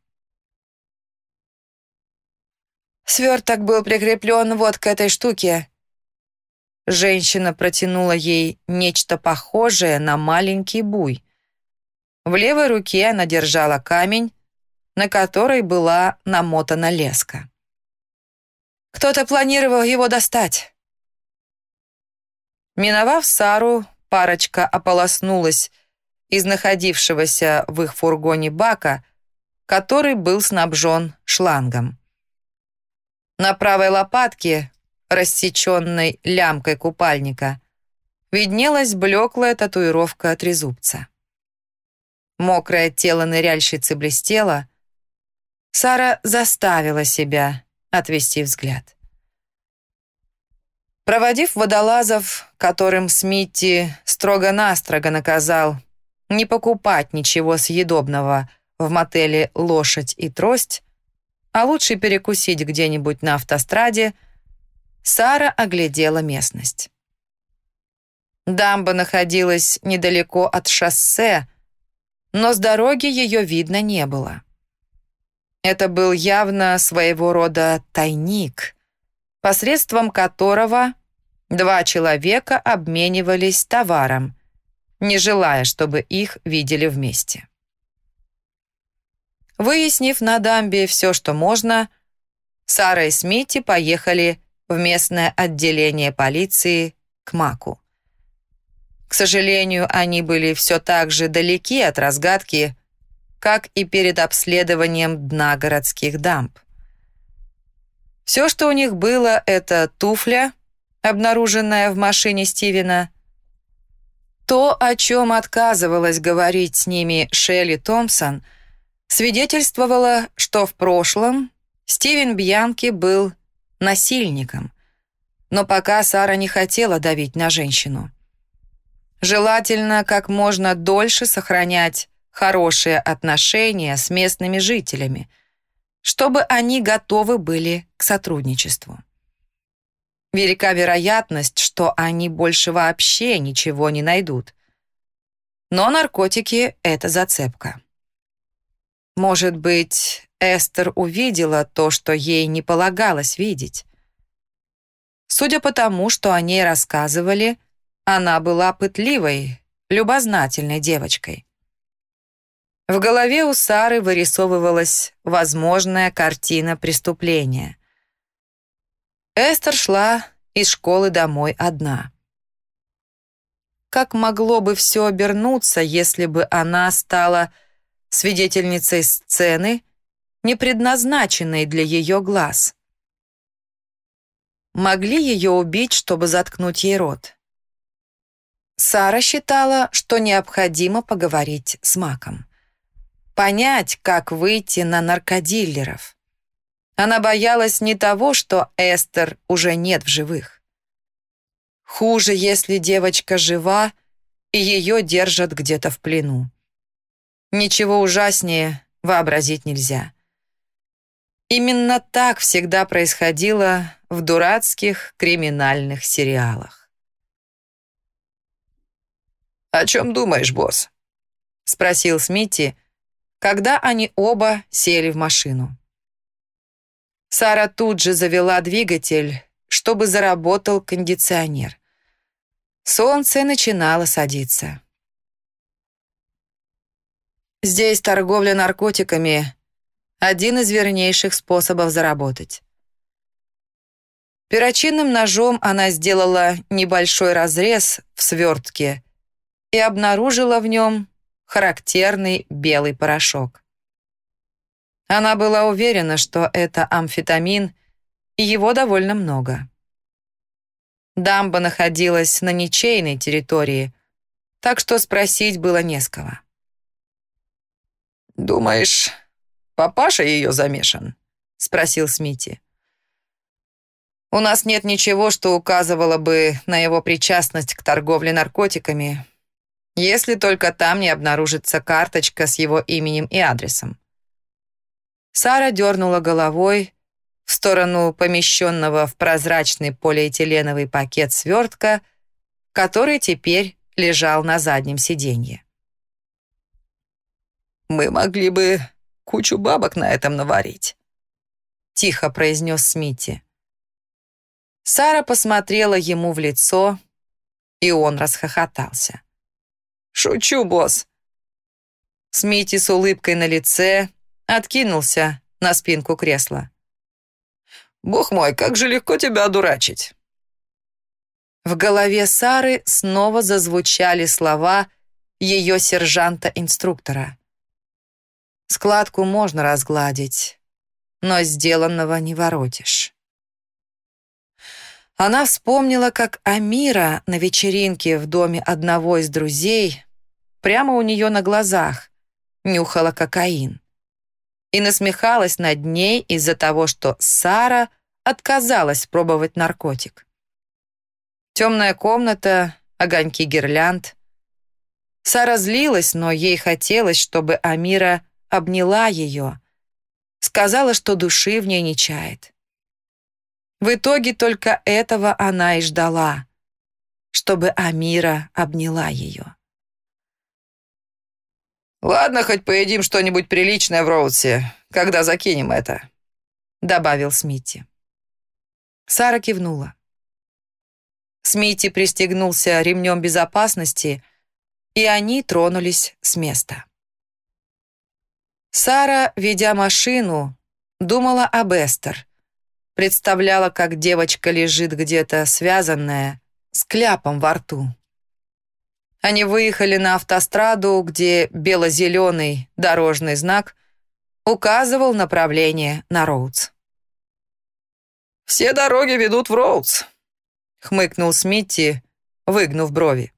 Сверток был прикреплен вот к этой штуке. Женщина протянула ей нечто похожее на маленький буй. В левой руке она держала камень, на который была намотана леска. Кто-то планировал его достать. Миновав Сару, парочка ополоснулась из находившегося в их фургоне бака, который был снабжен шлангом. На правой лопатке, рассеченной лямкой купальника, виднелась блеклая татуировка трезубца. Мокрое тело ныряльщицы блестело. Сара заставила себя отвести взгляд. Проводив водолазов, которым Смитти строго-настрого наказал не покупать ничего съедобного в мотеле «Лошадь и трость», а лучше перекусить где-нибудь на автостраде, Сара оглядела местность. Дамба находилась недалеко от шоссе, но с дороги ее видно не было. Это был явно своего рода тайник, посредством которого два человека обменивались товаром, не желая, чтобы их видели вместе. Выяснив на дамбе все, что можно, Сара и Смити поехали в местное отделение полиции к Маку. К сожалению, они были все так же далеки от разгадки, как и перед обследованием дна городских дамб. Все, что у них было, это туфля, обнаруженная в машине Стивена, то, о чем отказывалась говорить с ними Шелли Томпсон, свидетельствовало, что в прошлом Стивен Бьянки был насильником, но пока Сара не хотела давить на женщину. Желательно как можно дольше сохранять хорошие отношения с местными жителями, чтобы они готовы были к сотрудничеству. Велика вероятность, что они больше вообще ничего не найдут. Но наркотики — это зацепка. Может быть, Эстер увидела то, что ей не полагалось видеть. Судя по тому, что о ней рассказывали, она была пытливой, любознательной девочкой. В голове у Сары вырисовывалась возможная картина преступления. Эстер шла из школы домой одна. Как могло бы все обернуться, если бы она стала свидетельницей сцены, не предназначенной для ее глаз? Могли ее убить, чтобы заткнуть ей рот? Сара считала, что необходимо поговорить с Маком. Понять, как выйти на наркодиллеров. Она боялась не того, что Эстер уже нет в живых. Хуже, если девочка жива, и ее держат где-то в плену. Ничего ужаснее вообразить нельзя. Именно так всегда происходило в дурацких криминальных сериалах. «О чем думаешь, босс?» — спросил Смити, когда они оба сели в машину. Сара тут же завела двигатель, чтобы заработал кондиционер. Солнце начинало садиться. Здесь торговля наркотиками — один из вернейших способов заработать. Перочинным ножом она сделала небольшой разрез в свертке и обнаружила в нем характерный белый порошок. Она была уверена, что это амфетамин, и его довольно много. Дамба находилась на ничейной территории, так что спросить было не с кого. «Думаешь, папаша ее замешан?» — спросил Смити. «У нас нет ничего, что указывало бы на его причастность к торговле наркотиками, если только там не обнаружится карточка с его именем и адресом. Сара дернула головой в сторону помещенного в прозрачный полиэтиленовый пакет свертка, который теперь лежал на заднем сиденье. «Мы могли бы кучу бабок на этом наварить», тихо произнес Смити. Сара посмотрела ему в лицо, и он расхохотался. «Шучу, босс». Смити с улыбкой на лице откинулся на спинку кресла. «Бог мой, как же легко тебя одурачить!» В голове Сары снова зазвучали слова ее сержанта-инструктора. Складку можно разгладить, но сделанного не воротишь. Она вспомнила, как Амира на вечеринке в доме одного из друзей прямо у нее на глазах нюхала кокаин и насмехалась над ней из-за того, что Сара отказалась пробовать наркотик. Темная комната, огоньки гирлянд. Сара злилась, но ей хотелось, чтобы Амира обняла ее, сказала, что души в ней не чает. В итоге только этого она и ждала, чтобы Амира обняла ее. «Ладно, хоть поедим что-нибудь приличное в Роудсе, когда закинем это», — добавил Смитти. Сара кивнула. Смитти пристегнулся ремнем безопасности, и они тронулись с места. Сара, ведя машину, думала об Эстер. Представляла, как девочка лежит где-то связанная, с кляпом во рту. Они выехали на автостраду, где бело-зеленый дорожный знак указывал направление на Роудс. «Все дороги ведут в Роудс», — хмыкнул Смитти, выгнув брови.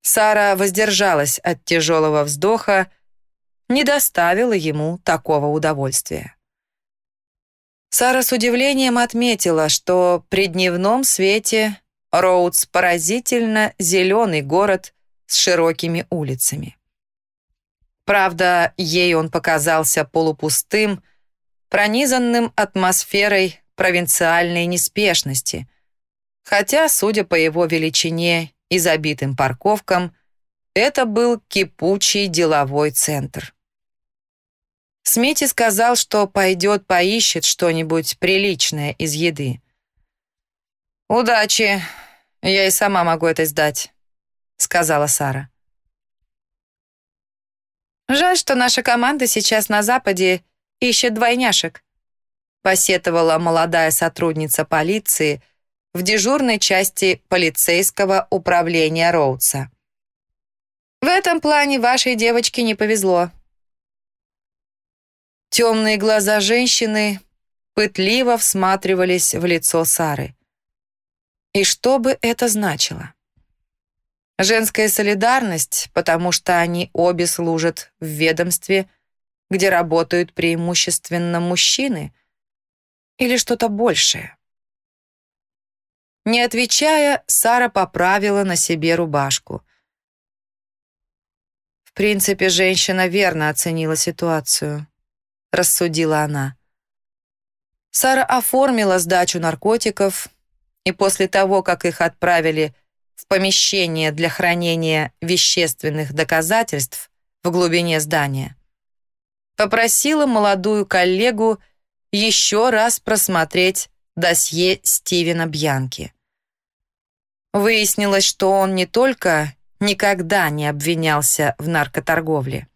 Сара воздержалась от тяжелого вздоха, не доставила ему такого удовольствия. Сара с удивлением отметила, что при дневном свете Роудс поразительно зеленый город с широкими улицами. Правда, ей он показался полупустым, пронизанным атмосферой провинциальной неспешности, хотя, судя по его величине и забитым парковкам, это был кипучий деловой центр. Смити сказал, что пойдет поищет что-нибудь приличное из еды. «Удачи, я и сама могу это сдать», — сказала Сара. «Жаль, что наша команда сейчас на Западе ищет двойняшек», посетовала молодая сотрудница полиции в дежурной части полицейского управления Роудса. «В этом плане вашей девочке не повезло». Темные глаза женщины пытливо всматривались в лицо Сары. И что бы это значило? Женская солидарность, потому что они обе служат в ведомстве, где работают преимущественно мужчины — или что-то большее? Не отвечая, Сара поправила на себе рубашку. В принципе, женщина верно оценила ситуацию, рассудила она. Сара оформила сдачу наркотиков, и после того, как их отправили в помещение для хранения вещественных доказательств в глубине здания, попросила молодую коллегу еще раз просмотреть досье Стивена Бьянки. Выяснилось, что он не только никогда не обвинялся в наркоторговле,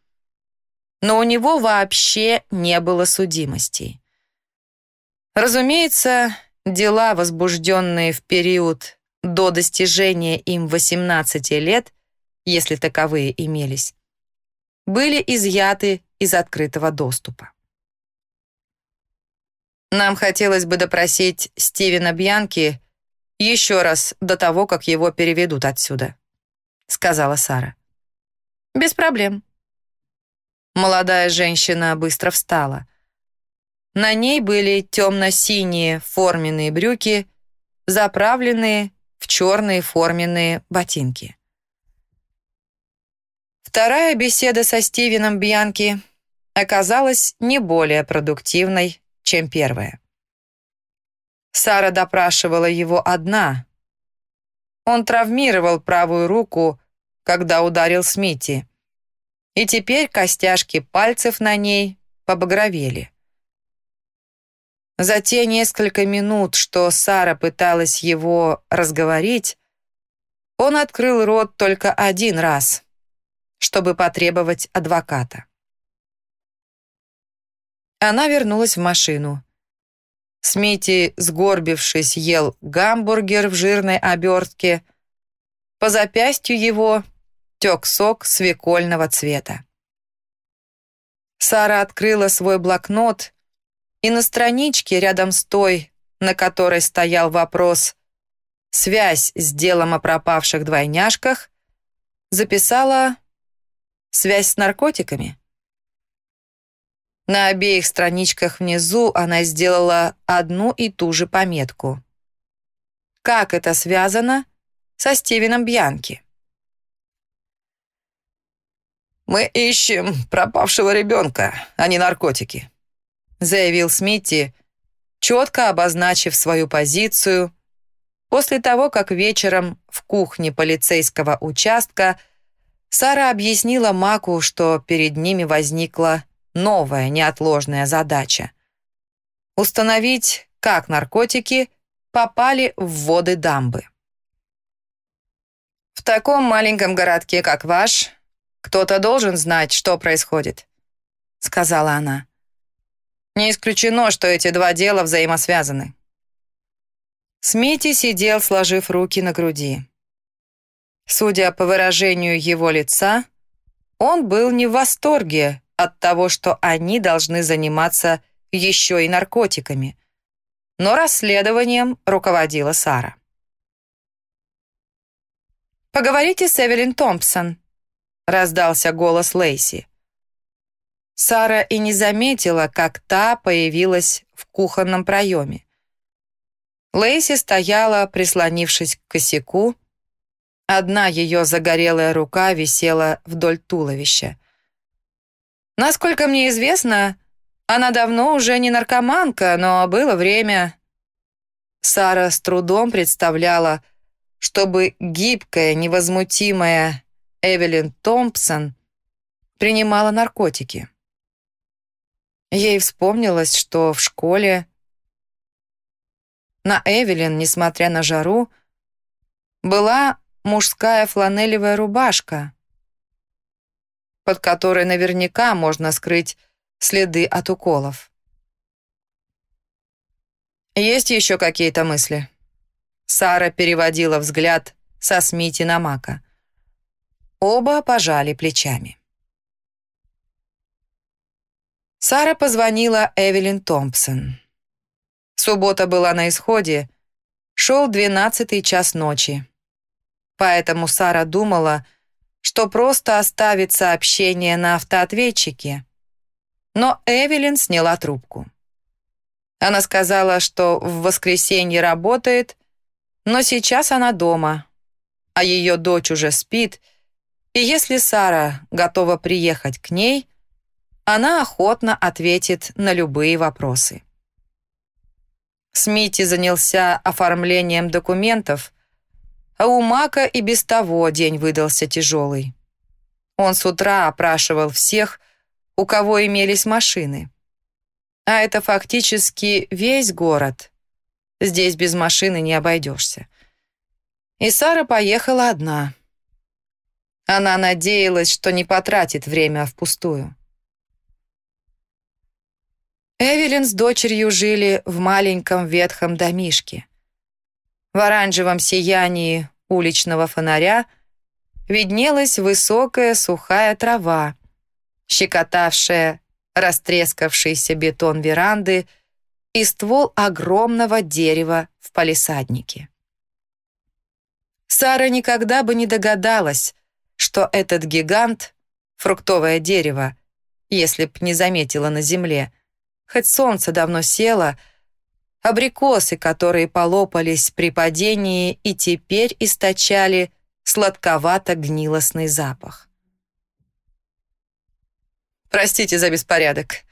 но у него вообще не было судимостей. Разумеется, дела, возбужденные в период до достижения им 18 лет, если таковые имелись, были изъяты из открытого доступа. Нам хотелось бы допросить Стивена Бьянки еще раз до того, как его переведут отсюда», — сказала Сара. «Без проблем». Молодая женщина быстро встала. На ней были темно-синие форменные брюки, заправленные в черные форменные ботинки. Вторая беседа со Стивеном Бьянки оказалась не более продуктивной, чем первая. Сара допрашивала его одна. Он травмировал правую руку, когда ударил Смити, и теперь костяшки пальцев на ней побагровели. За те несколько минут, что Сара пыталась его разговорить, он открыл рот только один раз, чтобы потребовать адвоката. Она вернулась в машину. Смити, сгорбившись, ел гамбургер в жирной обертке. По запястью его тек сок свекольного цвета. Сара открыла свой блокнот и на страничке рядом с той, на которой стоял вопрос «Связь с делом о пропавших двойняшках», записала «Связь с наркотиками». На обеих страничках внизу она сделала одну и ту же пометку. Как это связано со Стивеном Бьянки? «Мы ищем пропавшего ребенка, а не наркотики», заявил Смитти, четко обозначив свою позицию после того, как вечером в кухне полицейского участка Сара объяснила Маку, что перед ними возникла новая неотложная задача — установить, как наркотики попали в воды дамбы. В таком маленьком городке, как ваш, кто-то должен знать, что происходит, сказала она. Не исключено, что эти два дела взаимосвязаны. Смити сидел, сложив руки на груди. Судя по выражению его лица, он был не в восторге от того, что они должны заниматься еще и наркотиками. Но расследованием руководила Сара. «Поговорите с Эвелин Томпсон», — раздался голос Лейси. Сара и не заметила, как та появилась в кухонном проеме. Лейси стояла, прислонившись к косяку. Одна ее загорелая рука висела вдоль туловища. Насколько мне известно, она давно уже не наркоманка, но было время... Сара с трудом представляла, чтобы гибкая, невозмутимая Эвелин Томпсон принимала наркотики. Ей вспомнилось, что в школе на Эвелин, несмотря на жару, была мужская фланелевая рубашка, под которой наверняка можно скрыть следы от уколов. «Есть еще какие-то мысли?» Сара переводила взгляд со Смити на Мака. Оба пожали плечами. Сара позвонила Эвелин Томпсон. Суббота была на исходе, шел двенадцатый час ночи. Поэтому Сара думала, что просто оставит сообщение на автоответчике. Но Эвелин сняла трубку. Она сказала, что в воскресенье работает, но сейчас она дома, а ее дочь уже спит, и если Сара готова приехать к ней – она охотно ответит на любые вопросы. Смити занялся оформлением документов, а у Мака и без того день выдался тяжелый. Он с утра опрашивал всех, у кого имелись машины. А это фактически весь город. Здесь без машины не обойдешься. И Сара поехала одна. Она надеялась, что не потратит время впустую. Эвелин с дочерью жили в маленьком ветхом домишке. В оранжевом сиянии уличного фонаря виднелась высокая сухая трава, щекотавшая растрескавшийся бетон веранды и ствол огромного дерева в палисаднике. Сара никогда бы не догадалась, что этот гигант, фруктовое дерево, если б не заметила на земле, хоть солнце давно село, абрикосы, которые полопались при падении и теперь источали сладковато-гнилостный запах. «Простите за беспорядок.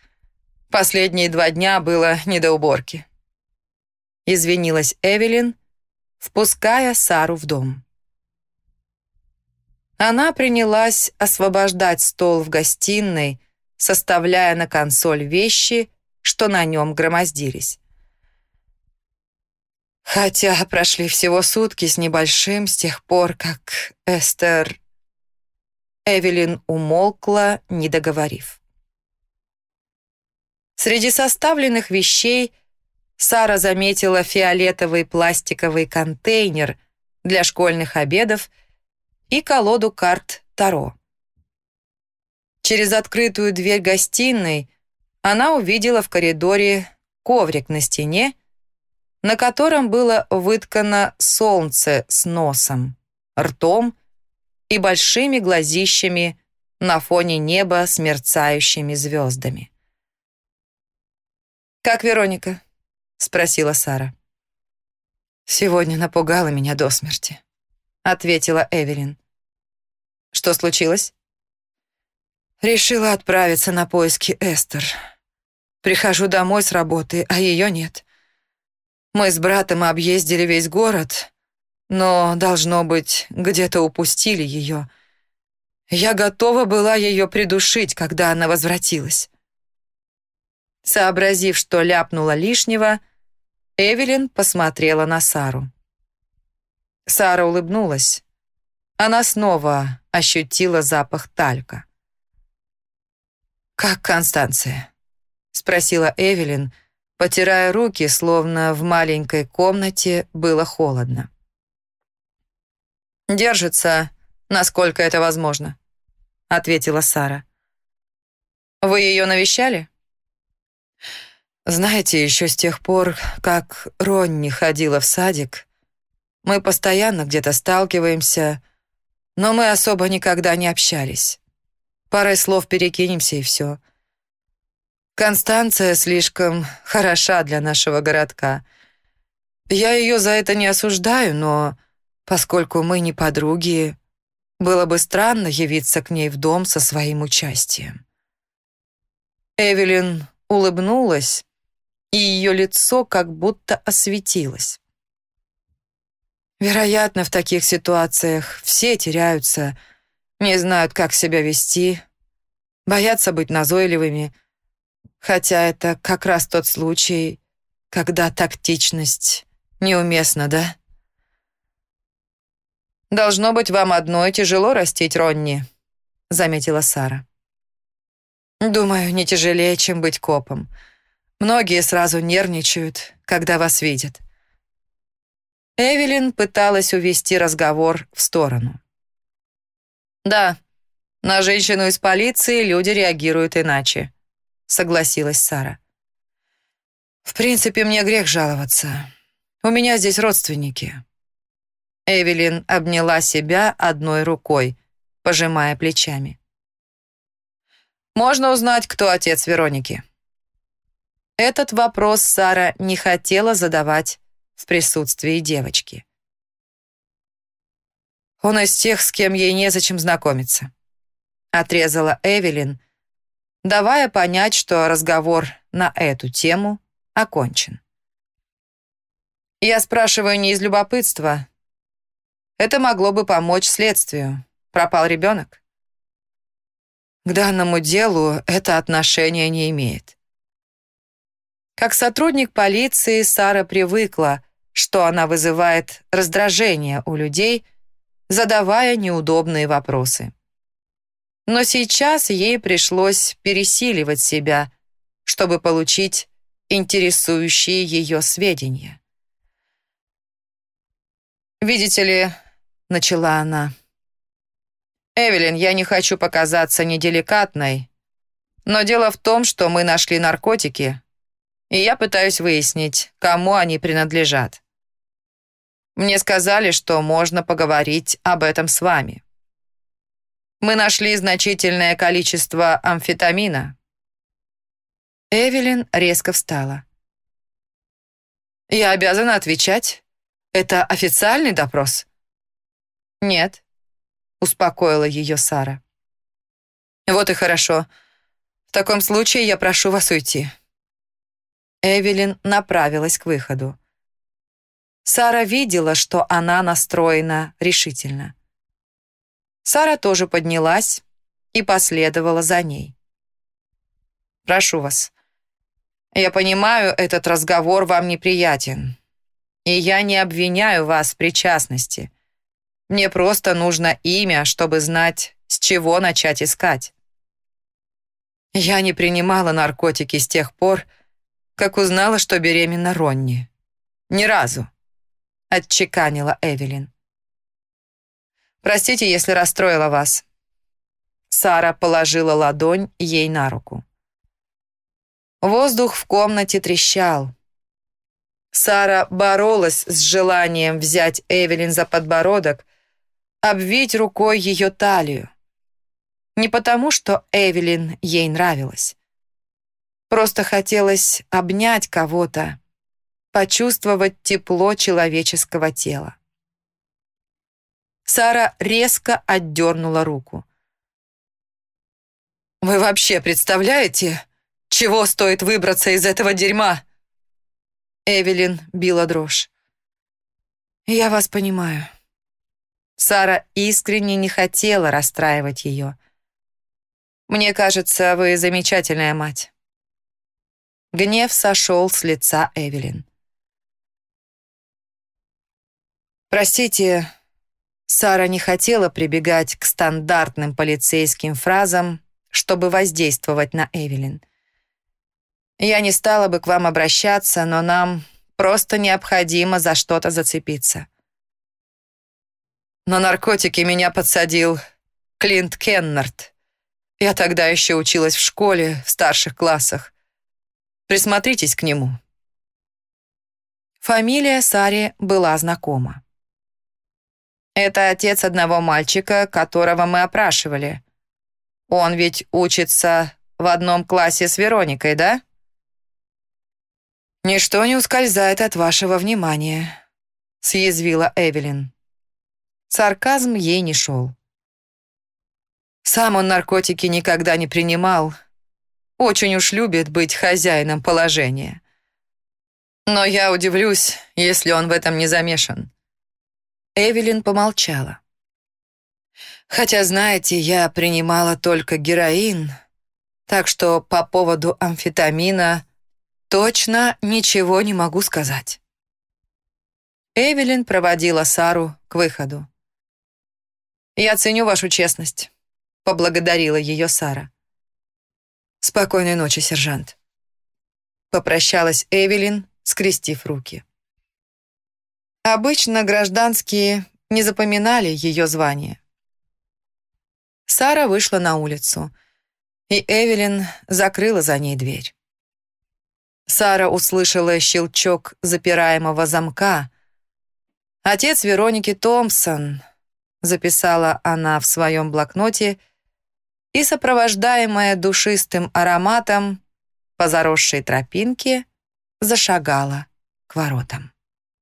Последние два дня было не до уборки», — извинилась Эвелин, впуская Сару в дом. Она принялась освобождать стол в гостиной, составляя на консоль вещи, что на нем громоздились. Хотя прошли всего сутки с небольшим с тех пор, как Эстер... Эвелин умолкла, не договорив. Среди составленных вещей Сара заметила фиолетовый пластиковый контейнер для школьных обедов и колоду карт Таро. Через открытую дверь гостиной она увидела в коридоре коврик на стене, на котором было выткано солнце с носом, ртом и большими глазищами на фоне неба с мерцающими звездами. «Как Вероника?» — спросила Сара. «Сегодня напугала меня до смерти», — ответила Эвелин. «Что случилось?» Решила отправиться на поиски Эстер. Прихожу домой с работы, а ее нет. Мы с братом объездили весь город, но, должно быть, где-то упустили ее. Я готова была ее придушить, когда она возвратилась. Сообразив, что ляпнула лишнего, Эвелин посмотрела на Сару. Сара улыбнулась. Она снова ощутила запах талька. «Как Констанция?» — спросила Эвелин, потирая руки, словно в маленькой комнате было холодно. «Держится, насколько это возможно», — ответила Сара. «Вы ее навещали?» Знаете, еще с тех пор, как Ронни ходила в садик, мы постоянно где-то сталкиваемся, но мы особо никогда не общались. Парой слов перекинемся и все. Констанция слишком хороша для нашего городка. Я ее за это не осуждаю, но поскольку мы не подруги, было бы странно явиться к ней в дом со своим участием. Эвелин улыбнулась, и ее лицо как будто осветилось. Вероятно, в таких ситуациях все теряются, не знают, как себя вести, боятся быть назойливыми, хотя это как раз тот случай, когда тактичность неуместна, да? «Должно быть, вам одной тяжело растить Ронни», — заметила Сара. «Думаю, не тяжелее, чем быть копом. Многие сразу нервничают, когда вас видят. Эвелин пыталась увести разговор в сторону. «Да, на женщину из полиции люди реагируют иначе», — согласилась Сара. «В принципе, мне грех жаловаться. У меня здесь родственники». Эвелин обняла себя одной рукой, пожимая плечами. «Можно узнать, кто отец Вероники?» Этот вопрос Сара не хотела задавать в присутствии девочки. «Он из тех, с кем ей незачем знакомиться», — отрезала Эвелин, давая понять, что разговор на эту тему окончен. «Я спрашиваю не из любопытства. Это могло бы помочь следствию. Пропал ребенок?» К данному делу это отношение не имеет. Как сотрудник полиции Сара привыкла, что она вызывает раздражение у людей, задавая неудобные вопросы. Но сейчас ей пришлось пересиливать себя, чтобы получить интересующие ее сведения. «Видите ли», — начала она, «Эвелин, я не хочу показаться неделикатной, но дело в том, что мы нашли наркотики, и я пытаюсь выяснить, кому они принадлежат. Мне сказали, что можно поговорить об этом с вами. Мы нашли значительное количество амфетамина». Эвелин резко встала. «Я обязана отвечать? Это официальный допрос?» «Нет», — успокоила ее Сара. «Вот и хорошо. В таком случае я прошу вас уйти». Эвелин направилась к выходу. Сара видела, что она настроена решительно. Сара тоже поднялась и последовала за ней. «Прошу вас. Я понимаю, этот разговор вам неприятен. И я не обвиняю вас в причастности. Мне просто нужно имя, чтобы знать, с чего начать искать. Я не принимала наркотики с тех пор, как узнала, что беременна Ронни. Ни разу, отчеканила Эвелин. Простите, если расстроила вас. Сара положила ладонь ей на руку. Воздух в комнате трещал. Сара боролась с желанием взять Эвелин за подбородок, обвить рукой ее талию. Не потому, что Эвелин ей нравилась. Просто хотелось обнять кого-то, почувствовать тепло человеческого тела. Сара резко отдернула руку. «Вы вообще представляете, чего стоит выбраться из этого дерьма?» Эвелин била дрожь. «Я вас понимаю». Сара искренне не хотела расстраивать ее. «Мне кажется, вы замечательная мать». Гнев сошел с лица Эвелин. «Простите, Сара не хотела прибегать к стандартным полицейским фразам, чтобы воздействовать на Эвелин. Я не стала бы к вам обращаться, но нам просто необходимо за что-то зацепиться. На наркотики меня подсадил Клинт Кеннард. Я тогда еще училась в школе, в старших классах. Присмотритесь к нему. Фамилия Сари была знакома. Это отец одного мальчика, которого мы опрашивали. Он ведь учится в одном классе с Вероникой, да? «Ничто не ускользает от вашего внимания», — съязвила Эвелин. Сарказм ей не шел. Сам он наркотики никогда не принимал. Очень уж любит быть хозяином положения. Но я удивлюсь, если он в этом не замешан. Эвелин помолчала. Хотя, знаете, я принимала только героин, так что по поводу амфетамина точно ничего не могу сказать. Эвелин проводила Сару к выходу. «Я ценю вашу честность», — поблагодарила ее Сара. «Спокойной ночи, сержант». Попрощалась Эвелин, скрестив руки. Обычно гражданские не запоминали ее звание. Сара вышла на улицу, и Эвелин закрыла за ней дверь. Сара услышала щелчок запираемого замка. «Отец Вероники Томпсон», — записала она в своем блокноте, и, сопровождаемая душистым ароматом, по заросшей тропинке зашагала к воротам.